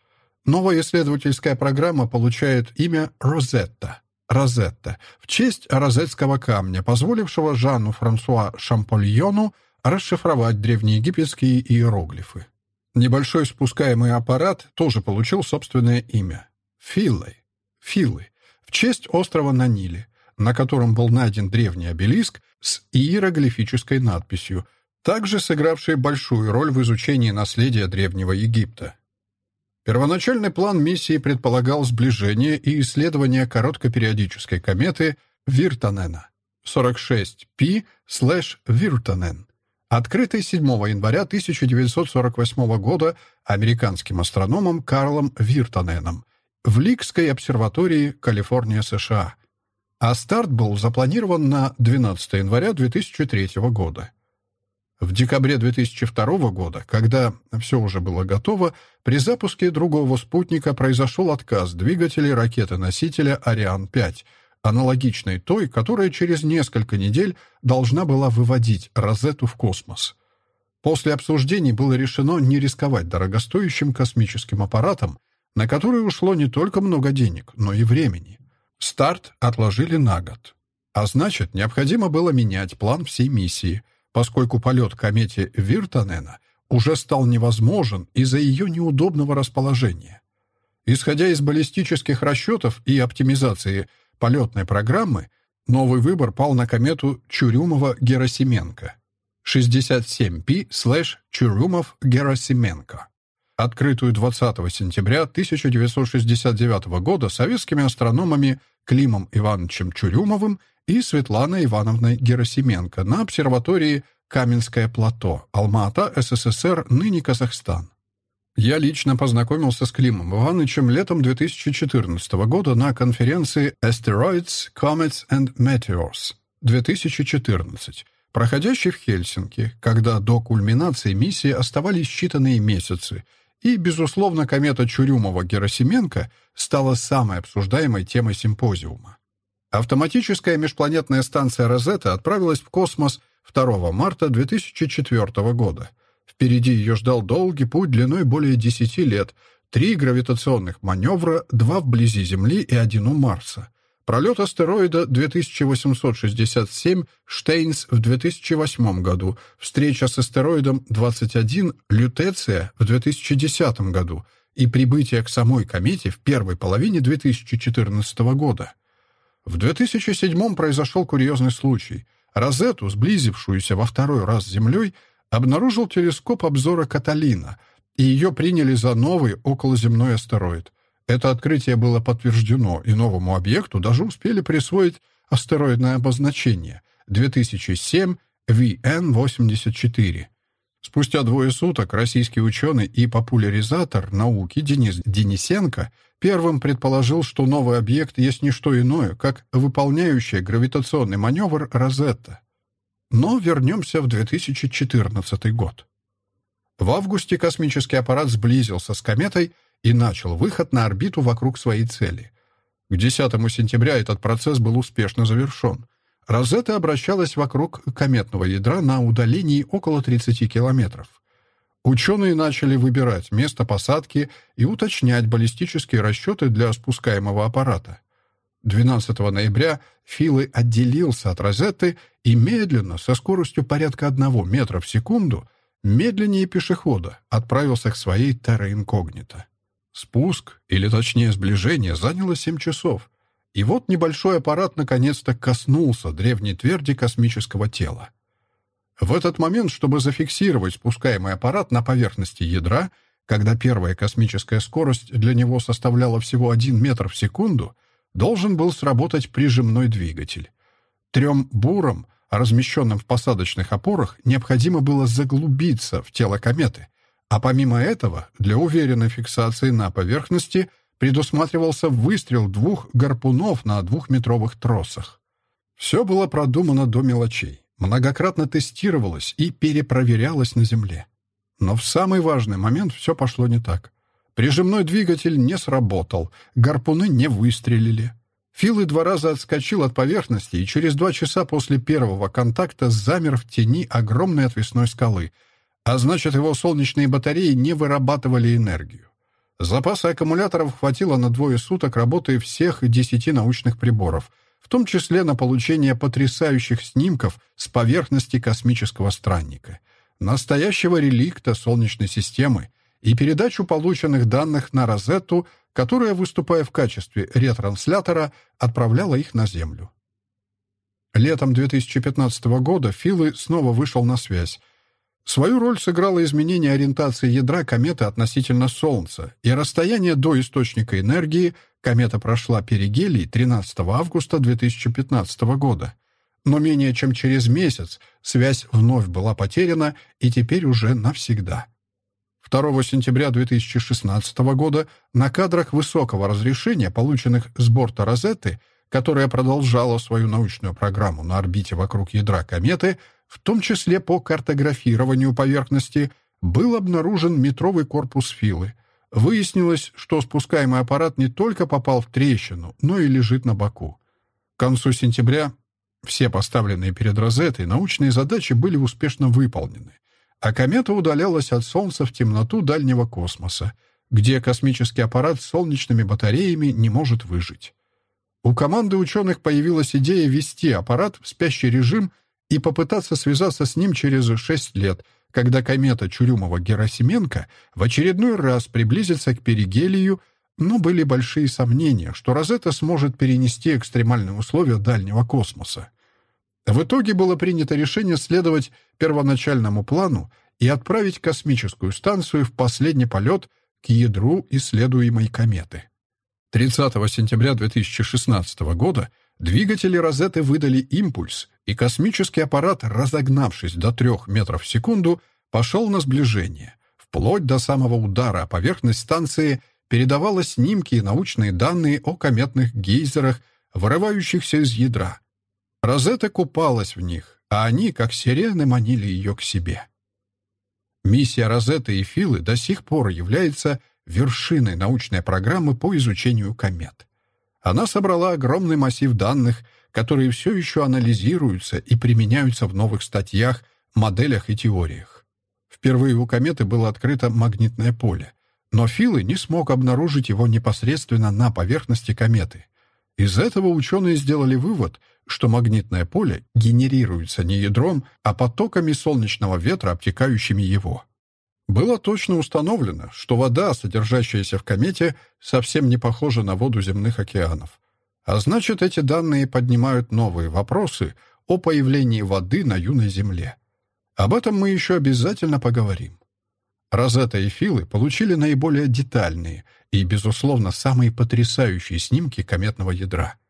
Новая исследовательская программа получает имя «Розетта» Розетта в честь розетского камня, позволившего Жанну Франсуа Шампольону расшифровать древнеегипетские иероглифы. Небольшой спускаемый аппарат тоже получил собственное имя — Филлы, Филлы, в честь острова на Ниле, на котором был найден древний обелиск с иероглифической надписью, также сыгравший большую роль в изучении наследия Древнего Египта. Первоначальный план миссии предполагал сближение и исследование короткопериодической кометы Виртанена 46P/Виртанен, открытой 7 января 1948 года американским астрономом Карлом Виртаненом в Ликской обсерватории Калифорния, США. А старт был запланирован на 12 января 2003 года. В декабре 2002 года, когда все уже было готово, при запуске другого спутника произошел отказ двигателей ракеты-носителя «Ариан-5», аналогичной той, которая через несколько недель должна была выводить «Розетту» в космос. После обсуждений было решено не рисковать дорогостоящим космическим аппаратом, на который ушло не только много денег, но и времени. Старт отложили на год. А значит, необходимо было менять план всей миссии — поскольку полет к комете Виртанена уже стал невозможен из-за ее неудобного расположения. Исходя из баллистических расчетов и оптимизации полетной программы, новый выбор пал на комету Чурюмова-Герасименко 67P-Чурюмов-Герасименко, открытую 20 сентября 1969 года советскими астрономами Климом Ивановичем Чурюмовым и Светланой Ивановной Герасименко на обсерватории Каменское плато, Алма-Ата, СССР, ныне Казахстан. Я лично познакомился с Климом Ивановичем летом 2014 года на конференции Asteroids, Comets and Meteors 2014, проходящей в Хельсинки, когда до кульминации миссии оставались считанные месяцы, и, безусловно, комета Чурюмова-Герасименко стала самой обсуждаемой темой симпозиума. Автоматическая межпланетная станция «Розетта» отправилась в космос 2 марта 2004 года. Впереди ее ждал долгий путь длиной более 10 лет, три гравитационных маневра, два вблизи Земли и один у Марса. Пролет астероида 2867 Штейнс в 2008 году, встреча с астероидом 21 Лютеция в 2010 году и прибытие к самой комете в первой половине 2014 года. В 2007 произошел курьезный случай. Розету, сблизившуюся во второй раз с Землей, обнаружил телескоп обзора Каталина, и ее приняли за новый околоземной астероид. Это открытие было подтверждено, и новому объекту даже успели присвоить астероидное обозначение 2007 VN-84. Спустя двое суток российский ученый и популяризатор науки Денис Денисенко первым предположил, что новый объект есть не что иное, как выполняющая гравитационный маневр Розетта. Но вернемся в 2014 год. В августе космический аппарат сблизился с кометой и начал выход на орбиту вокруг своей цели. К 10 сентября этот процесс был успешно завершен. Розетта обращалась вокруг кометного ядра на удалении около 30 километров. Ученые начали выбирать место посадки и уточнять баллистические расчеты для спускаемого аппарата. 12 ноября Филы отделился от Розетты и медленно, со скоростью порядка одного метра в секунду, медленнее пешехода, отправился к своей терра инкогнито. Спуск, или точнее сближение, заняло 7 часов. И вот небольшой аппарат наконец-то коснулся древней тверди космического тела. В этот момент, чтобы зафиксировать спускаемый аппарат на поверхности ядра, когда первая космическая скорость для него составляла всего 1 метр в секунду, должен был сработать прижимной двигатель. Трем бурам, размещенным в посадочных опорах, необходимо было заглубиться в тело кометы, а помимо этого, для уверенной фиксации на поверхности предусматривался выстрел двух гарпунов на двухметровых тросах. Все было продумано до мелочей, многократно тестировалось и перепроверялось на Земле. Но в самый важный момент все пошло не так. Прижимной двигатель не сработал, гарпуны не выстрелили. Филы два раза отскочил от поверхности и через два часа после первого контакта замер в тени огромной отвесной скалы, а значит, его солнечные батареи не вырабатывали энергию. Запаса аккумуляторов хватило на двое суток работы всех десяти научных приборов, в том числе на получение потрясающих снимков с поверхности космического странника, настоящего реликта Солнечной системы, и передачу полученных данных на Розетту, которая, выступая в качестве ретранслятора, отправляла их на Землю. Летом 2015 года Филы снова вышел на связь. Свою роль сыграло изменение ориентации ядра кометы относительно Солнца, и расстояние до источника энергии комета прошла перигелий 13 августа 2015 года. Но менее чем через месяц связь вновь была потеряна и теперь уже навсегда. 2 сентября 2016 года на кадрах высокого разрешения, полученных с борта «Розетты», которая продолжала свою научную программу на орбите вокруг ядра кометы, в том числе по картографированию поверхности, был обнаружен метровый корпус Филы. Выяснилось, что спускаемый аппарат не только попал в трещину, но и лежит на боку. К концу сентября все поставленные перед Розеттой научные задачи были успешно выполнены а комета удалялась от Солнца в темноту дальнего космоса, где космический аппарат с солнечными батареями не может выжить. У команды ученых появилась идея ввести аппарат в спящий режим и попытаться связаться с ним через 6 лет, когда комета Чурюмова-Герасименко в очередной раз приблизится к перигелию, но были большие сомнения, что Розетта сможет перенести экстремальные условия дальнего космоса. В итоге было принято решение следовать первоначальному плану и отправить космическую станцию в последний полет к ядру исследуемой кометы. 30 сентября 2016 года двигатели Розетты выдали импульс, и космический аппарат, разогнавшись до 3 метров в секунду, пошел на сближение. Вплоть до самого удара поверхность станции передавала снимки и научные данные о кометных гейзерах, вырывающихся из ядра, Розетта купалась в них, а они, как сирены, манили ее к себе. Миссия Розетты и Филы до сих пор является вершиной научной программы по изучению комет. Она собрала огромный массив данных, которые все еще анализируются и применяются в новых статьях, моделях и теориях. Впервые у кометы было открыто магнитное поле, но Филы не смог обнаружить его непосредственно на поверхности кометы. Из этого ученые сделали вывод — что магнитное поле генерируется не ядром, а потоками солнечного ветра, обтекающими его. Было точно установлено, что вода, содержащаяся в комете, совсем не похожа на воду земных океанов. А значит, эти данные поднимают новые вопросы о появлении воды на юной Земле. Об этом мы еще обязательно поговорим. Розетта и Филы получили наиболее детальные и, безусловно, самые потрясающие снимки кометного ядра —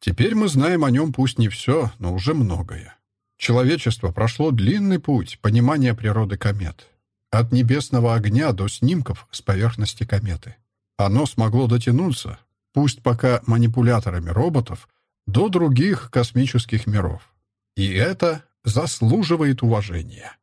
Теперь мы знаем о нем пусть не все, но уже многое. Человечество прошло длинный путь понимания природы комет. От небесного огня до снимков с поверхности кометы. Оно смогло дотянуться, пусть пока манипуляторами роботов, до других космических миров. И это заслуживает уважения.